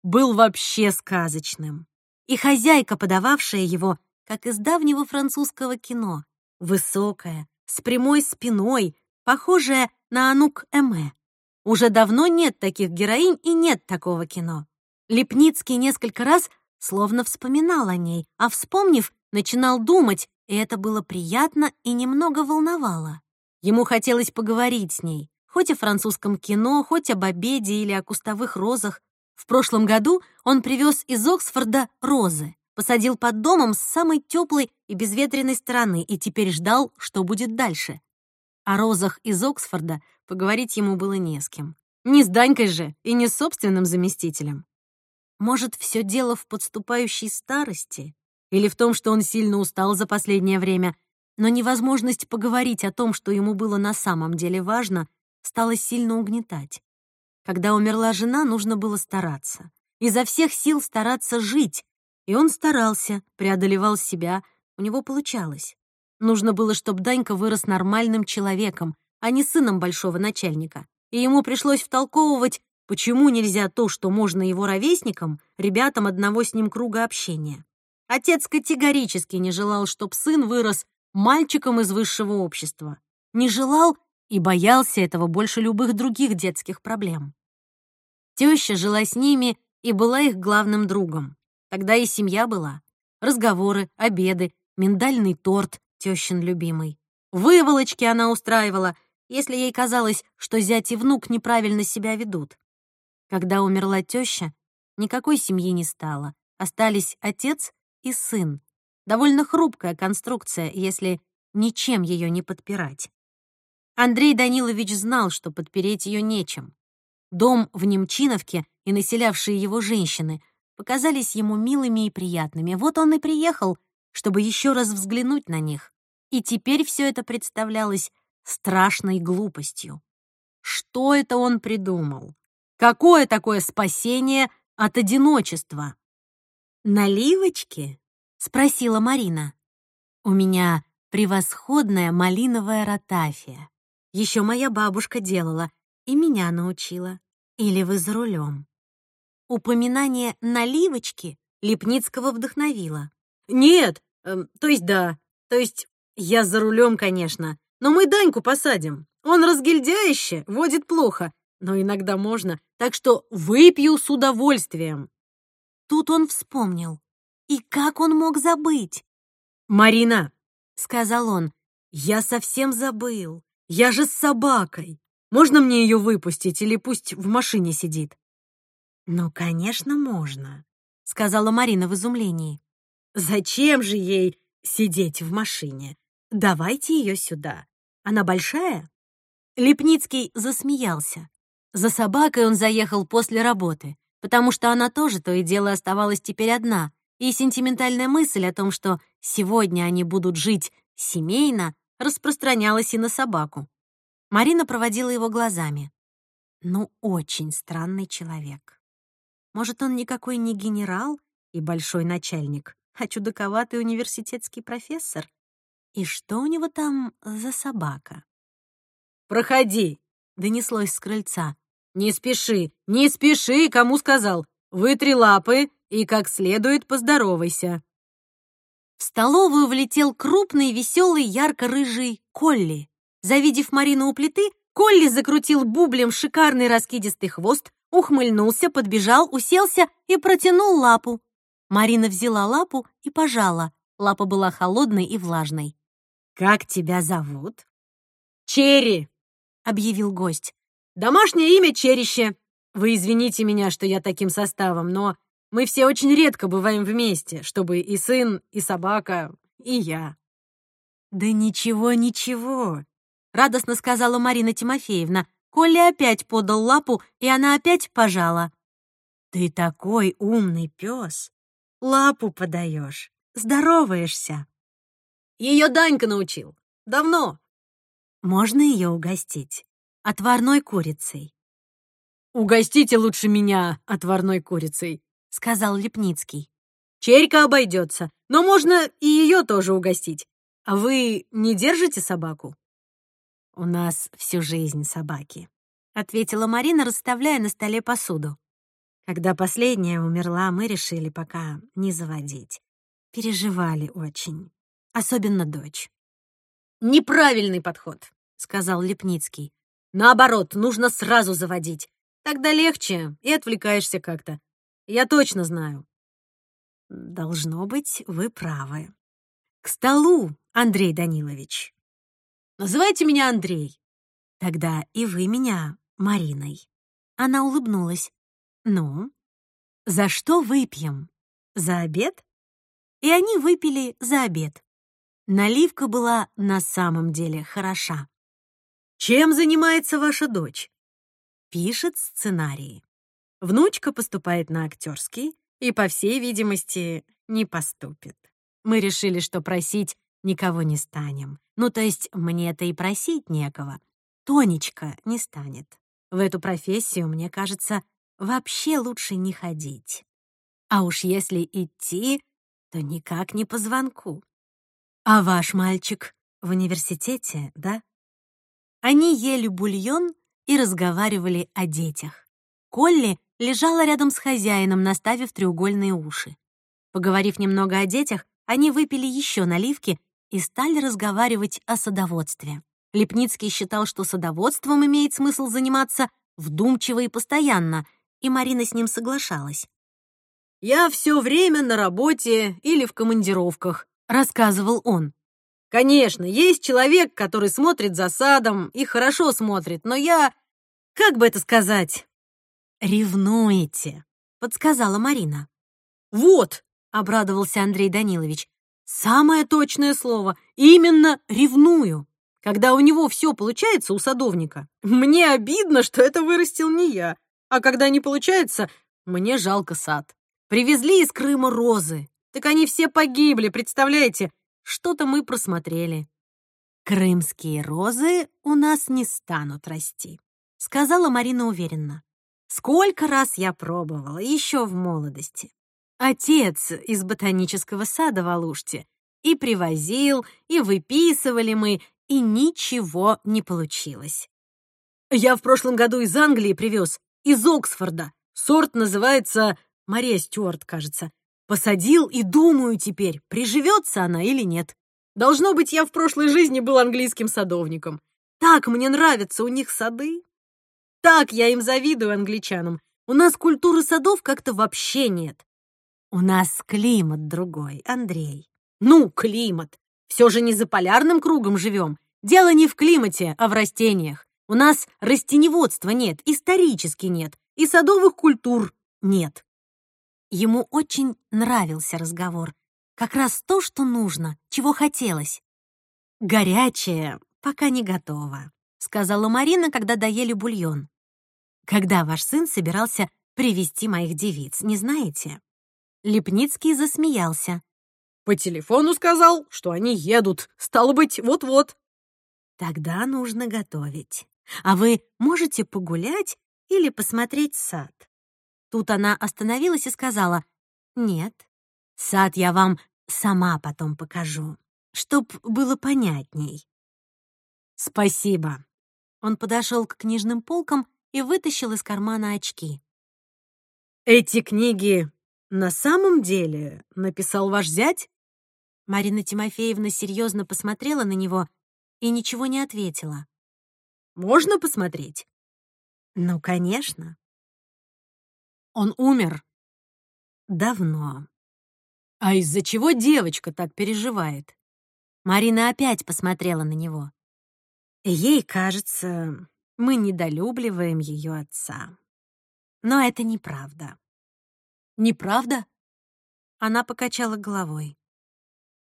был вообще сказочным. И хозяйка, подававшая его, как из давнего французского кино. Высокая, с прямой спиной, похожая на Анук Эме. Уже давно нет таких героинь и нет такого кино. Лепницкий несколько раз словно вспоминал о ней, а вспомнив, начинал думать, и это было приятно и немного волновало. Ему хотелось поговорить с ней, хоть о французском кино, хоть об обеде или о кустовых розах. В прошлом году он привез из Оксфорда розы, посадил под домом с самой теплой и безветренной стороны и теперь ждал, что будет дальше. О розах из Оксфорда поговорить ему было не с кем. Не с Данькой же и не с собственным заместителем. Может, все дело в подступающей старости? Или в том, что он сильно устал за последнее время, но невозможность поговорить о том, что ему было на самом деле важно, стала сильно угнетать. Когда умерла жена, нужно было стараться. Изо всех сил стараться жить. И он старался, преодолевал себя, у него получалось. Нужно было, чтобы Данька вырос нормальным человеком, а не сыном большого начальника. И ему пришлось втолковывать, почему нельзя то, что можно его ровесникам, ребятам одного с ним круга общения. Отец категорически не желал, чтобы сын вырос мальчиком из высшего общества. Не желал и боялся этого больше любых других детских проблем. Теща жила с ними и была их главным другом. Тогда и семья была. Разговоры, обеды, миндальный торт, тещин любимый. Выволочки она устраивала, если ей казалось, что зять и внук неправильно себя ведут. Когда умерла теща, никакой семьи не стало. Остались отец и сын. Довольно хрупкая конструкция, если ничем ее не подпирать. Андрей Данилович знал, что подпереть ее нечем. Дом в Немчиновке и населявшие его женщины показались ему милыми и приятными. Вот он и приехал, чтобы еще раз взглянуть на них. И теперь все это представлялось страшной глупостью. Что это он придумал? Какое такое спасение от одиночества? «Наливочки?» — спросила Марина. «У меня превосходная малиновая ротафия. Еще моя бабушка делала и меня научила. Или вы за рулем. Упоминание наливочки Лепницкого вдохновило. «Нет, э, то есть да, то есть я за рулем, конечно, но мы Даньку посадим. Он разгильдяище, водит плохо, но иногда можно, так что выпью с удовольствием». Тут он вспомнил. И как он мог забыть? «Марина», — сказал он, — «я совсем забыл. Я же с собакой. Можно мне ее выпустить или пусть в машине сидит?» «Ну, конечно, можно», — сказала Марина в изумлении. «Зачем же ей сидеть в машине? Давайте ее сюда. Она большая?» Лепницкий засмеялся. За собакой он заехал после работы, потому что она тоже то и дело оставалась теперь одна, и сентиментальная мысль о том, что сегодня они будут жить семейно, распространялось и на собаку. Марина проводила его глазами. Ну, очень странный человек. Может, он никакой не генерал и большой начальник, а чудаковатый университетский профессор? И что у него там за собака? «Проходи!» — донеслось с крыльца. «Не спеши, не спеши, кому сказал. Вытри лапы и как следует поздоровайся». В столовую влетел крупный, веселый, ярко-рыжий Колли. Завидев Марину у плиты, Колли закрутил бублем шикарный раскидистый хвост, ухмыльнулся, подбежал, уселся и протянул лапу. Марина взяла лапу и пожала. Лапа была холодной и влажной. «Как тебя зовут?» «Черри», — объявил гость. «Домашнее имя Черище. Вы извините меня, что я таким составом, но мы все очень редко бываем вместе, чтобы и сын, и собака, и я». «Да ничего, ничего», — радостно сказала Марина Тимофеевна. Коля опять подал лапу, и она опять пожала. «Ты такой умный пес! Лапу подаешь, здороваешься!» Ее Данька научил. Давно. Можно ее угостить? Отварной курицей. «Угостите лучше меня отварной курицей», — сказал Лепницкий. «Черька обойдется, но можно и ее тоже угостить. А вы не держите собаку?» «У нас всю жизнь собаки», — ответила Марина, расставляя на столе посуду. Когда последняя умерла, мы решили пока не заводить. переживали очень. Особенно дочь. «Неправильный подход», — сказал Лепницкий. «Наоборот, нужно сразу заводить. Тогда легче и отвлекаешься как-то. Я точно знаю». «Должно быть, вы правы. К столу, Андрей Данилович». «Называйте меня Андрей». «Тогда и вы меня Мариной». Она улыбнулась. «Ну, за что выпьем? За обед?» И они выпили за обед. Наливка была на самом деле хороша. «Чем занимается ваша дочь?» Пишет сценарии. Внучка поступает на актерский и, по всей видимости, не поступит. Мы решили, что просить никого не станем. Ну, то есть мне-то и просить некого. Тонечка не станет. В эту профессию, мне кажется, вообще лучше не ходить. А уж если идти, то никак не по звонку. А ваш мальчик в университете, да? Они ели бульон и разговаривали о детях. Колли лежала рядом с хозяином, наставив треугольные уши. Поговорив немного о детях, они выпили еще наливки и стали разговаривать о садоводстве. Лепницкий считал, что садоводством имеет смысл заниматься вдумчиво и постоянно, и Марина с ним соглашалась. «Я все время на работе или в командировках», рассказывал он. Конечно, есть человек, который смотрит за садом и хорошо смотрит, но я... Как бы это сказать? «Ревнуете», — подсказала Марина. «Вот», — обрадовался Андрей Данилович, «самое точное слово. Именно ревную. Когда у него все получается у садовника, мне обидно, что это вырастил не я. А когда не получается, мне жалко сад. Привезли из Крыма розы. Так они все погибли, представляете? Что-то мы просмотрели. «Крымские розы у нас не станут расти», — сказала Марина уверенно. «Сколько раз я пробовала, еще в молодости. Отец из ботанического сада в Алуште и привозил, и выписывали мы, и ничего не получилось. Я в прошлом году из Англии привез, из Оксфорда. Сорт называется Мария Стюарт, кажется. Посадил и думаю теперь, приживется она или нет. Должно быть, я в прошлой жизни был английским садовником. Так мне нравятся у них сады. Так я им завидую, англичанам. У нас культуры садов как-то вообще нет. У нас климат другой, Андрей. Ну, климат. Все же не за полярным кругом живем. Дело не в климате, а в растениях. У нас растеневодства нет, исторически нет, и садовых культур нет. Ему очень нравился разговор. Как раз то, что нужно, чего хотелось. «Горячее, пока не готово», — сказала Марина, когда доели бульон. «Когда ваш сын собирался привести моих девиц, не знаете?» Лепницкий засмеялся. «По телефону сказал, что они едут. Стало быть, вот-вот». «Тогда нужно готовить. А вы можете погулять или посмотреть сад?» Тут она остановилась и сказала, «Нет, сад я вам сама потом покажу, чтоб было понятней». «Спасибо». Он подошел к книжным полкам и вытащил из кармана очки. «Эти книги на самом деле написал ваш зять?» Марина Тимофеевна серьезно посмотрела на него и ничего не ответила. «Можно посмотреть?» «Ну, конечно». Он умер? Давно. А из-за чего девочка так переживает? Марина опять посмотрела на него. Ей кажется, мы недолюбливаем ее отца. Но это неправда. Неправда? Она покачала головой.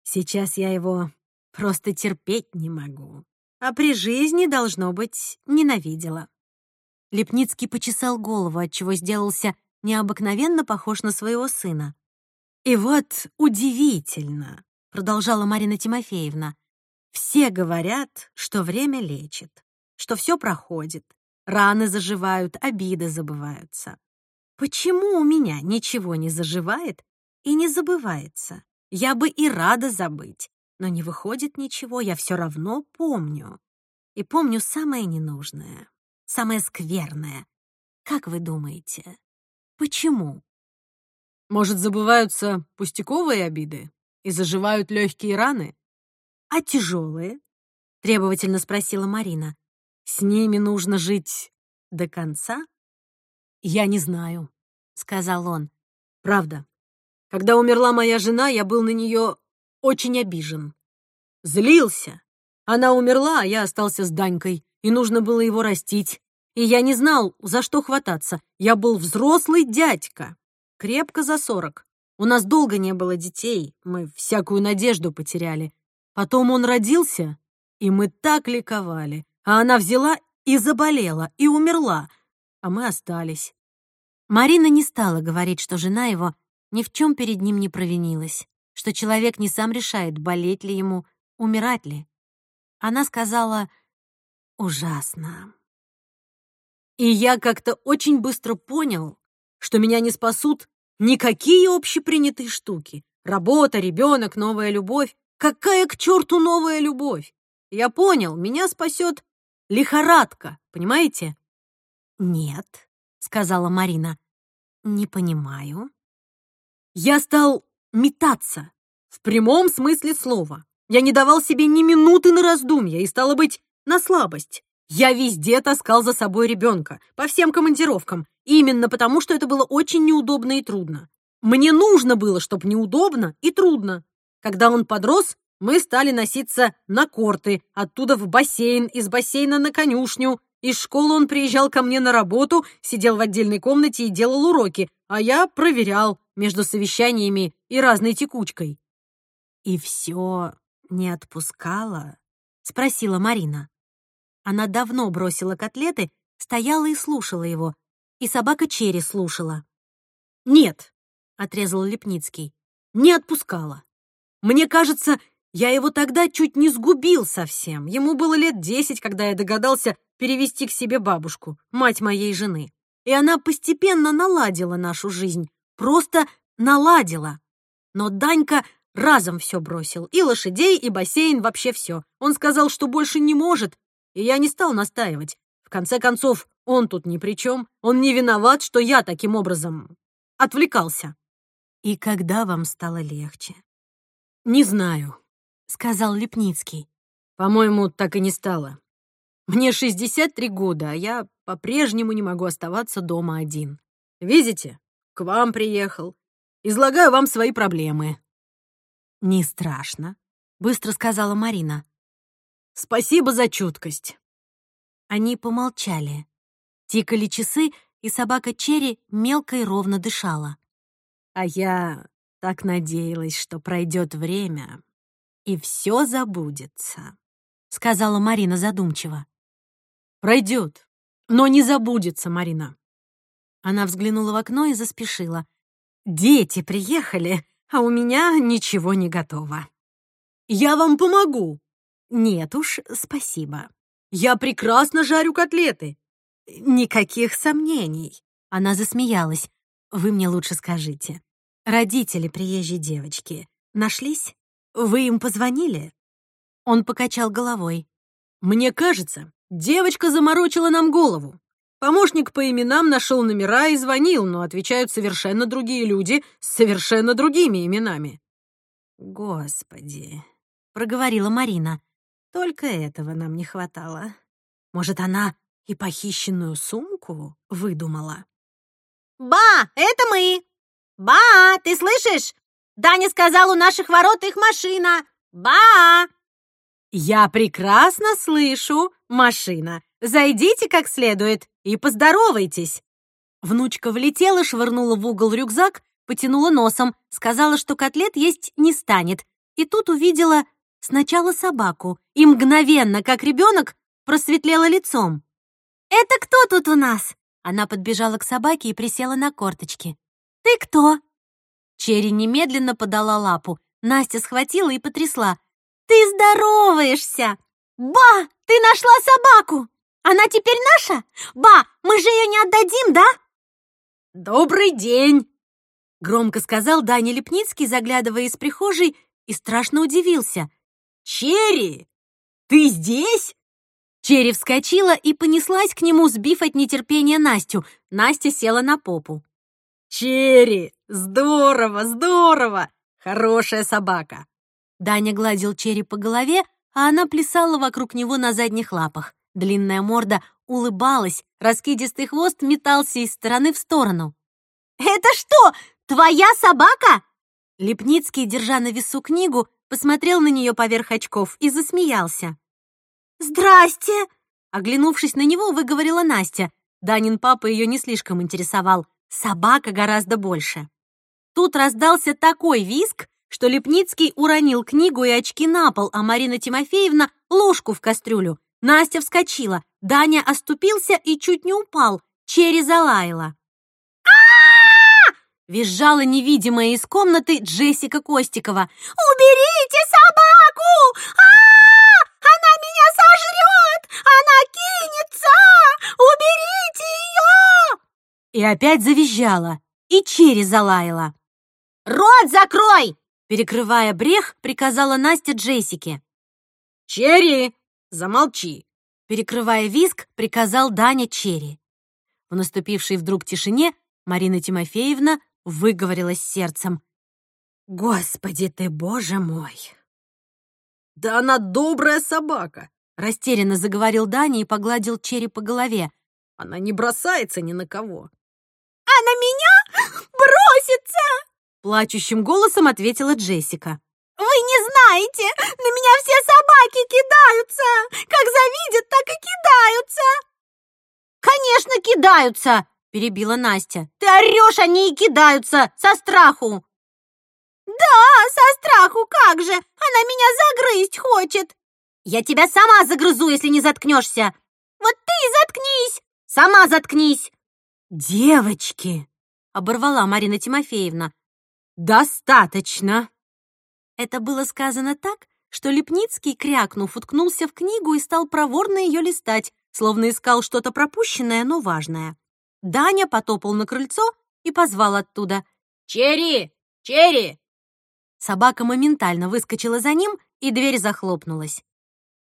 Сейчас я его просто терпеть не могу. А при жизни, должно быть, ненавидела. Лепницкий почесал голову, отчего сделался необыкновенно похож на своего сына. «И вот удивительно», — продолжала Марина Тимофеевна, «все говорят, что время лечит, что все проходит, раны заживают, обиды забываются. Почему у меня ничего не заживает и не забывается? Я бы и рада забыть, но не выходит ничего, я все равно помню. И помню самое ненужное, самое скверное. Как вы думаете, Почему? Может, забываются пустяковые обиды? и заживают легкие раны. А тяжелые? Требовательно спросила Марина. С ними нужно жить до конца? Я не знаю, сказал он. Правда. Когда умерла моя жена, я был на нее очень обижен. Злился. Она умерла, а я остался с Данькой, и нужно было его растить. И я не знал, за что хвататься. Я был взрослый дядька, крепко за сорок. У нас долго не было детей, мы всякую надежду потеряли. Потом он родился, и мы так ликовали. А она взяла и заболела, и умерла, а мы остались. Марина не стала говорить, что жена его ни в чем перед ним не провинилась, что человек не сам решает, болеть ли ему, умирать ли. Она сказала «ужасно». И я как-то очень быстро понял, что меня не спасут никакие общепринятые штуки. Работа, ребенок, новая любовь. Какая к черту новая любовь? Я понял, меня спасет лихорадка, понимаете? Нет, сказала Марина. Не понимаю. Я стал метаться, в прямом смысле слова. Я не давал себе ни минуты на раздумья и, стало быть, на слабость. Я везде таскал за собой ребенка, по всем командировкам, именно потому, что это было очень неудобно и трудно. Мне нужно было, чтобы неудобно и трудно. Когда он подрос, мы стали носиться на корты, оттуда в бассейн, из бассейна на конюшню. Из школы он приезжал ко мне на работу, сидел в отдельной комнате и делал уроки, а я проверял между совещаниями и разной текучкой. «И все не отпускала?» — спросила Марина. Она давно бросила котлеты, стояла и слушала его, и собака Черри слушала. «Нет», — отрезал Лепницкий, — «не отпускала. Мне кажется, я его тогда чуть не сгубил совсем. Ему было лет десять, когда я догадался перевести к себе бабушку, мать моей жены. И она постепенно наладила нашу жизнь. Просто наладила. Но Данька разом все бросил. И лошадей, и бассейн, вообще все. Он сказал, что больше не может. И я не стал настаивать. В конце концов, он тут ни при чем. Он не виноват, что я таким образом отвлекался. И когда вам стало легче? Не знаю. — сказал Лепницкий. «По-моему, так и не стало. Мне 63 года, а я по-прежнему не могу оставаться дома один. Видите, к вам приехал. Излагаю вам свои проблемы». «Не страшно», — быстро сказала Марина. «Спасибо за чуткость». Они помолчали. Тикали часы, и собака Черри мелко и ровно дышала. «А я так надеялась, что пройдет время, и все забудется», — сказала Марина задумчиво. «Пройдет, но не забудется, Марина». Она взглянула в окно и заспешила. «Дети приехали, а у меня ничего не готово». «Я вам помогу». «Нет уж, спасибо». «Я прекрасно жарю котлеты». «Никаких сомнений». Она засмеялась. «Вы мне лучше скажите. Родители приезжей девочки нашлись?» Вы им позвонили?» Он покачал головой. «Мне кажется, девочка заморочила нам голову. Помощник по именам нашел номера и звонил, но отвечают совершенно другие люди с совершенно другими именами». «Господи», — проговорила Марина, — «только этого нам не хватало. Может, она и похищенную сумку выдумала?» «Ба, это мы! Ба, ты слышишь? Даня сказал, у наших ворот их машина. Ба! Я прекрасно слышу, машина. Зайдите как следует и поздоровайтесь. Внучка влетела, швырнула в угол рюкзак, потянула носом, сказала, что котлет есть не станет. И тут увидела сначала собаку и мгновенно, как ребенок, просветлела лицом. «Это кто тут у нас?» Она подбежала к собаке и присела на корточки. «Ты кто?» Черри немедленно подала лапу. Настя схватила и потрясла. «Ты здороваешься! Ба, ты нашла собаку! Она теперь наша? Ба, мы же ее не отдадим, да?» «Добрый день!» Громко сказал Даня Лепницкий, заглядывая из прихожей, и страшно удивился. «Черри, ты здесь?» Черри вскочила и понеслась к нему, сбив от нетерпения Настю. Настя села на попу. «Черри, здорово, здорово! Хорошая собака!» Даня гладил Черри по голове, а она плясала вокруг него на задних лапах. Длинная морда улыбалась, раскидистый хвост метался из стороны в сторону. «Это что, твоя собака?» Лепницкий, держа на весу книгу, посмотрел на нее поверх очков и засмеялся. «Здрасте!» Оглянувшись на него, выговорила Настя. Данин папа ее не слишком интересовал. Собака гораздо больше. Тут раздался такой визг, что Лепницкий уронил книгу и очки на пол, а Марина Тимофеевна — ложку в кастрюлю. Настя вскочила, Даня оступился и чуть не упал. Черри залаяла. Визжала невидимая из комнаты Джессика Костикова. «Уберите собаку! а, Она меня сожрет! Она кинется! Уберите ее!» И опять завизжала, и Черри залаяла. «Рот закрой!» Перекрывая брех, приказала Настя Джессике. «Черри, замолчи!» Перекрывая виск, приказал Даня Черри. В наступившей вдруг тишине Марина Тимофеевна выговорилась сердцем. «Господи ты, боже мой!» «Да она добрая собака!» Растерянно заговорил Даня и погладил Черри по голове. «Она не бросается ни на кого!» «А на меня бросится!» Плачущим голосом ответила Джессика. «Вы не знаете! На меня все собаки кидаются! Как завидят, так и кидаются!» «Конечно, кидаются!» — перебила Настя. «Ты орешь, они и кидаются! Со страху!» «Да, со страху, как же! Она меня загрызть хочет!» «Я тебя сама загрызу, если не заткнешься!» «Вот ты и заткнись!» «Сама заткнись!» «Девочки!» — оборвала Марина Тимофеевна. «Достаточно!» Это было сказано так, что Лепницкий, крякнув, уткнулся в книгу и стал проворно ее листать, словно искал что-то пропущенное, но важное. Даня потопал на крыльцо и позвал оттуда. «Черри! Черри!» Собака моментально выскочила за ним, и дверь захлопнулась.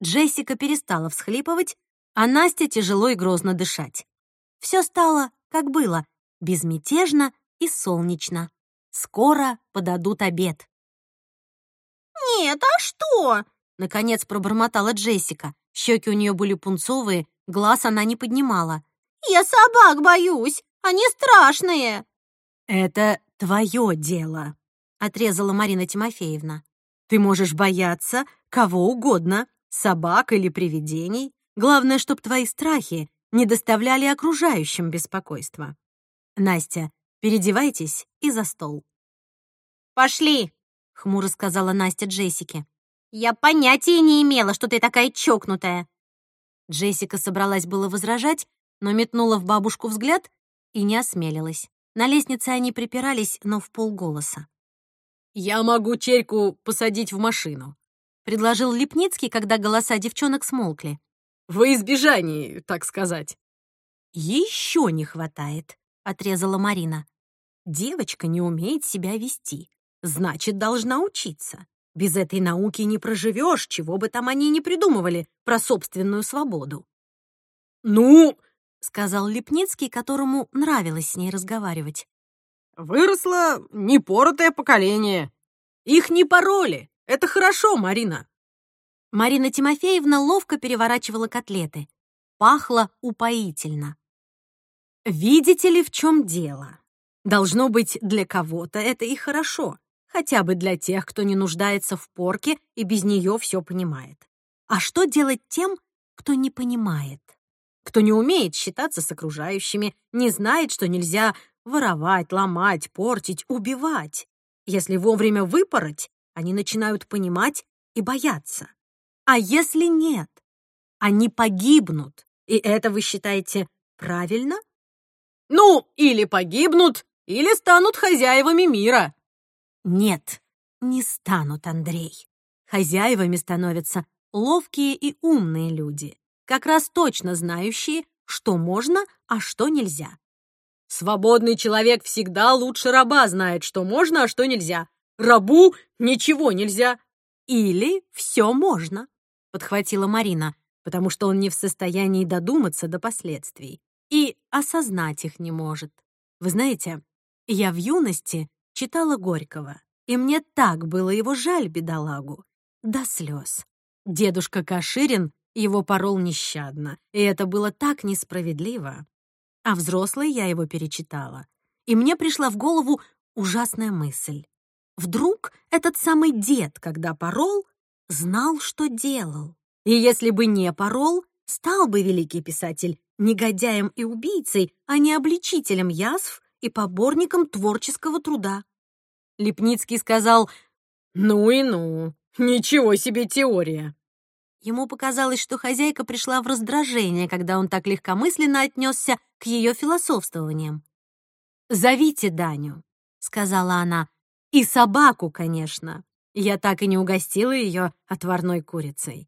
Джессика перестала всхлипывать, а Настя тяжело и грозно дышать. Все стало, как было, безмятежно и солнечно. Скоро подадут обед. «Нет, а что?» — наконец пробормотала Джессика. Щеки у нее были пунцовые, глаз она не поднимала. «Я собак боюсь, они страшные!» «Это твое дело», — отрезала Марина Тимофеевна. «Ты можешь бояться кого угодно, собак или привидений. Главное, чтобы твои страхи не доставляли окружающим беспокойства. Настя, переодевайтесь и за стол». «Пошли!» — хмуро сказала Настя Джессике. «Я понятия не имела, что ты такая чокнутая!» Джессика собралась было возражать, но метнула в бабушку взгляд и не осмелилась. На лестнице они припирались, но в полголоса. «Я могу Черьку посадить в машину», — предложил Лепницкий, когда голоса девчонок смолкли. «Во избежании, так сказать». «Еще не хватает», — отрезала Марина. «Девочка не умеет себя вести, значит, должна учиться. Без этой науки не проживешь, чего бы там они ни придумывали про собственную свободу». «Ну, — сказал Лепницкий, которому нравилось с ней разговаривать. «Выросло непоротое поколение. Их не пороли. Это хорошо, Марина». Марина Тимофеевна ловко переворачивала котлеты. Пахло упоительно. «Видите ли, в чем дело? Должно быть, для кого-то это и хорошо, хотя бы для тех, кто не нуждается в порке и без нее все понимает. А что делать тем, кто не понимает?» кто не умеет считаться с окружающими, не знает, что нельзя воровать, ломать, портить, убивать. Если вовремя выпороть, они начинают понимать и бояться. А если нет? Они погибнут. И это вы считаете правильно? Ну, или погибнут, или станут хозяевами мира. Нет, не станут, Андрей. Хозяевами становятся ловкие и умные люди как раз точно знающие, что можно, а что нельзя. Свободный человек всегда лучше раба знает, что можно, а что нельзя. Рабу ничего нельзя. Или все можно, подхватила Марина, потому что он не в состоянии додуматься до последствий и осознать их не может. Вы знаете, я в юности читала Горького И мне так было его жаль, бедолагу, до слез. Дедушка Каширин его порол нещадно, и это было так несправедливо. А взрослый я его перечитала, и мне пришла в голову ужасная мысль. Вдруг этот самый дед, когда порол, знал, что делал. И если бы не порол, стал бы великий писатель негодяем и убийцей, а не обличителем язв и поборником творческого труда. Лепницкий сказал «Ну и ну, ничего себе теория!» Ему показалось, что хозяйка пришла в раздражение, когда он так легкомысленно отнесся к ее философствованиям. «Зовите Даню», — сказала она, — «и собаку, конечно. Я так и не угостила ее отварной курицей».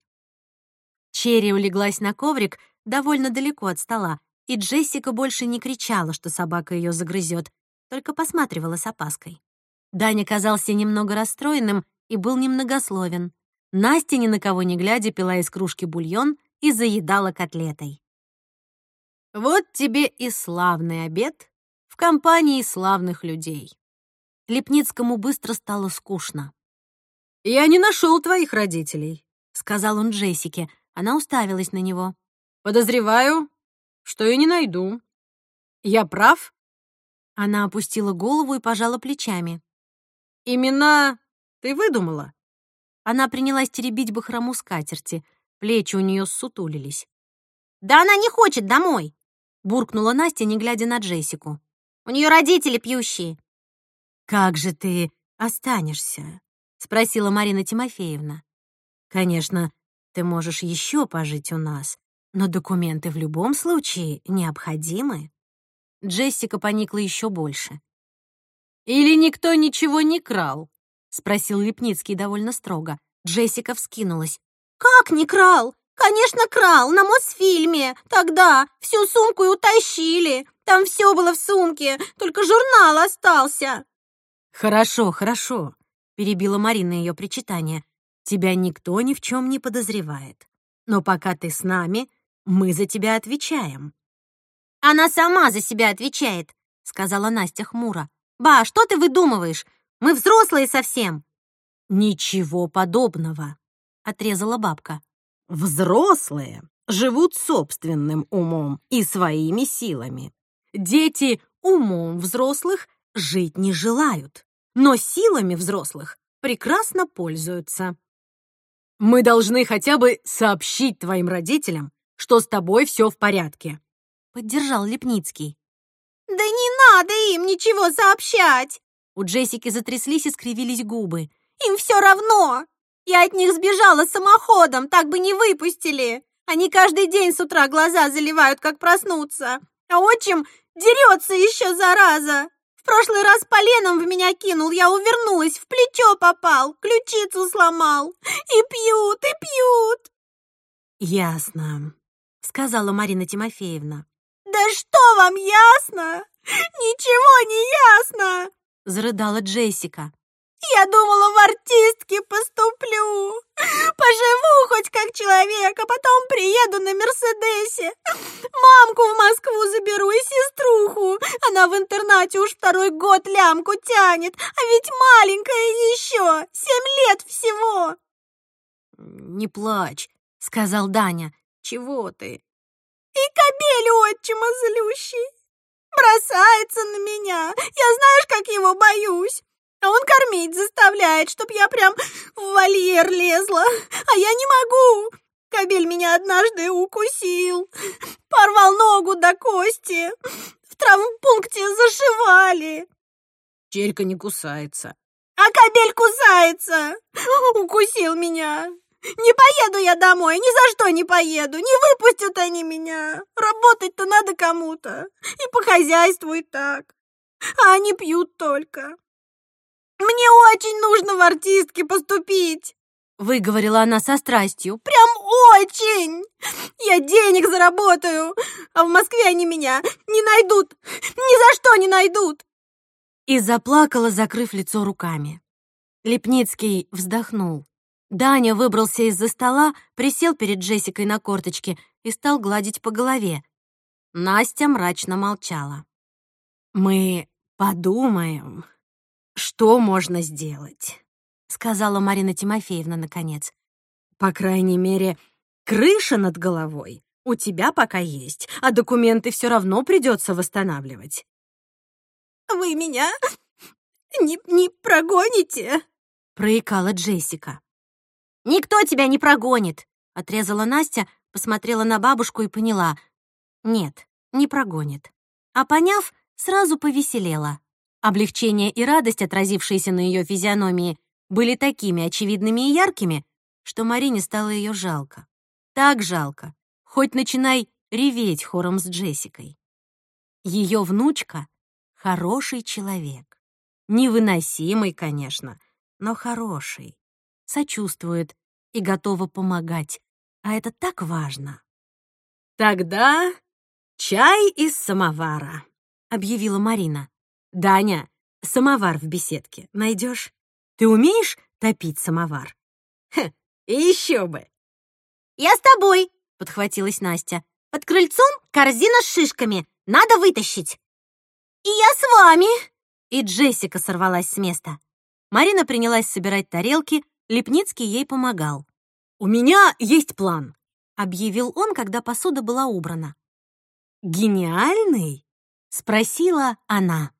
Черри улеглась на коврик довольно далеко от стола, и Джессика больше не кричала, что собака ее загрызет, только посматривала с опаской. Даня казался немного расстроенным и был немногословен. Настя, ни на кого не глядя, пила из кружки бульон и заедала котлетой. «Вот тебе и славный обед в компании славных людей». Лепницкому быстро стало скучно. «Я не нашел твоих родителей», — сказал он Джессике. Она уставилась на него. «Подозреваю, что и не найду. Я прав?» Она опустила голову и пожала плечами. «Имена ты выдумала?» Она принялась теребить бахрому скатерти. Плечи у нее ссутулились. «Да она не хочет домой!» — буркнула Настя, не глядя на Джессику. «У нее родители пьющие». «Как же ты останешься?» — спросила Марина Тимофеевна. «Конечно, ты можешь еще пожить у нас, но документы в любом случае необходимы». Джессика поникла еще больше. «Или никто ничего не крал?» — спросил Лепницкий довольно строго. Джессика вскинулась. «Как не крал? Конечно, крал, на Мосфильме. Тогда всю сумку и утащили. Там все было в сумке, только журнал остался». «Хорошо, хорошо», — перебила Марина ее причитание. «Тебя никто ни в чем не подозревает. Но пока ты с нами, мы за тебя отвечаем». «Она сама за себя отвечает», — сказала Настя хмуро. «Ба, что ты выдумываешь? Мы взрослые совсем!» «Ничего подобного!» — отрезала бабка. «Взрослые живут собственным умом и своими силами. Дети умом взрослых жить не желают, но силами взрослых прекрасно пользуются. Мы должны хотя бы сообщить твоим родителям, что с тобой все в порядке», — поддержал Лепницкий. «Да не надо им ничего сообщать!» У Джессики затряслись и скривились губы. «Им все равно! Я от них сбежала самоходом, так бы не выпустили! Они каждый день с утра глаза заливают, как проснуться! А отчим дерется еще, зараза! В прошлый раз поленом в меня кинул, я увернулась, в плечо попал, ключицу сломал! И пьют, и пьют!» «Ясно», — сказала Марина Тимофеевна. «Да что вам ясно? Ничего не ясно!» — зарыдала Джессика. «Я думала, в артистки поступлю. Поживу хоть как человек, а потом приеду на Мерседесе. Мамку в Москву заберу и сеструху. Она в интернате уж второй год лямку тянет, а ведь маленькая еще, семь лет всего». «Не плачь», — сказал Даня. «Чего ты?» И кобель отчима злющий. Бросается на меня. Я знаешь, как его боюсь. А он кормить заставляет, чтоб я прям в вольер лезла. А я не могу. Кобель меня однажды укусил. Порвал ногу до кости. В травмпункте зашивали. Черька не кусается. А кобель кусается. Укусил меня. Не поеду я домой, ни за что не поеду. Не выпустят они меня. Работать-то надо кому-то. И по хозяйству и так. А они пьют только. Мне очень нужно в артистки поступить. Выговорила она со страстью. Прям очень! Я денег заработаю, а в Москве они меня не найдут. Ни за что не найдут. И заплакала, закрыв лицо руками. Лепницкий вздохнул. Даня выбрался из-за стола, присел перед Джессикой на корточке и стал гладить по голове. Настя мрачно молчала. «Мы подумаем, что можно сделать?» — сказала Марина Тимофеевна наконец. «По крайней мере, крыша над головой у тебя пока есть, а документы все равно придется восстанавливать». «Вы меня не, не прогоните?» — проикала Джессика. «Никто тебя не прогонит!» — отрезала Настя, посмотрела на бабушку и поняла. Нет, не прогонит. А поняв, сразу повеселела. Облегчение и радость, отразившиеся на ее физиономии, были такими очевидными и яркими, что Марине стало ее жалко. Так жалко, хоть начинай реветь хором с Джессикой. Ее внучка — хороший человек. Невыносимый, конечно, но хороший. Сочувствует и готова помогать. А это так важно. «Тогда чай из самовара», — объявила Марина. «Даня, самовар в беседке найдешь? Ты умеешь топить самовар?» «Хе, еще бы!» «Я с тобой!» — подхватилась Настя. «Под крыльцом корзина с шишками. Надо вытащить!» «И я с вами!» И Джессика сорвалась с места. Марина принялась собирать тарелки, Лепницкий ей помогал. «У меня есть план», — объявил он, когда посуда была убрана. «Гениальный?» — спросила она.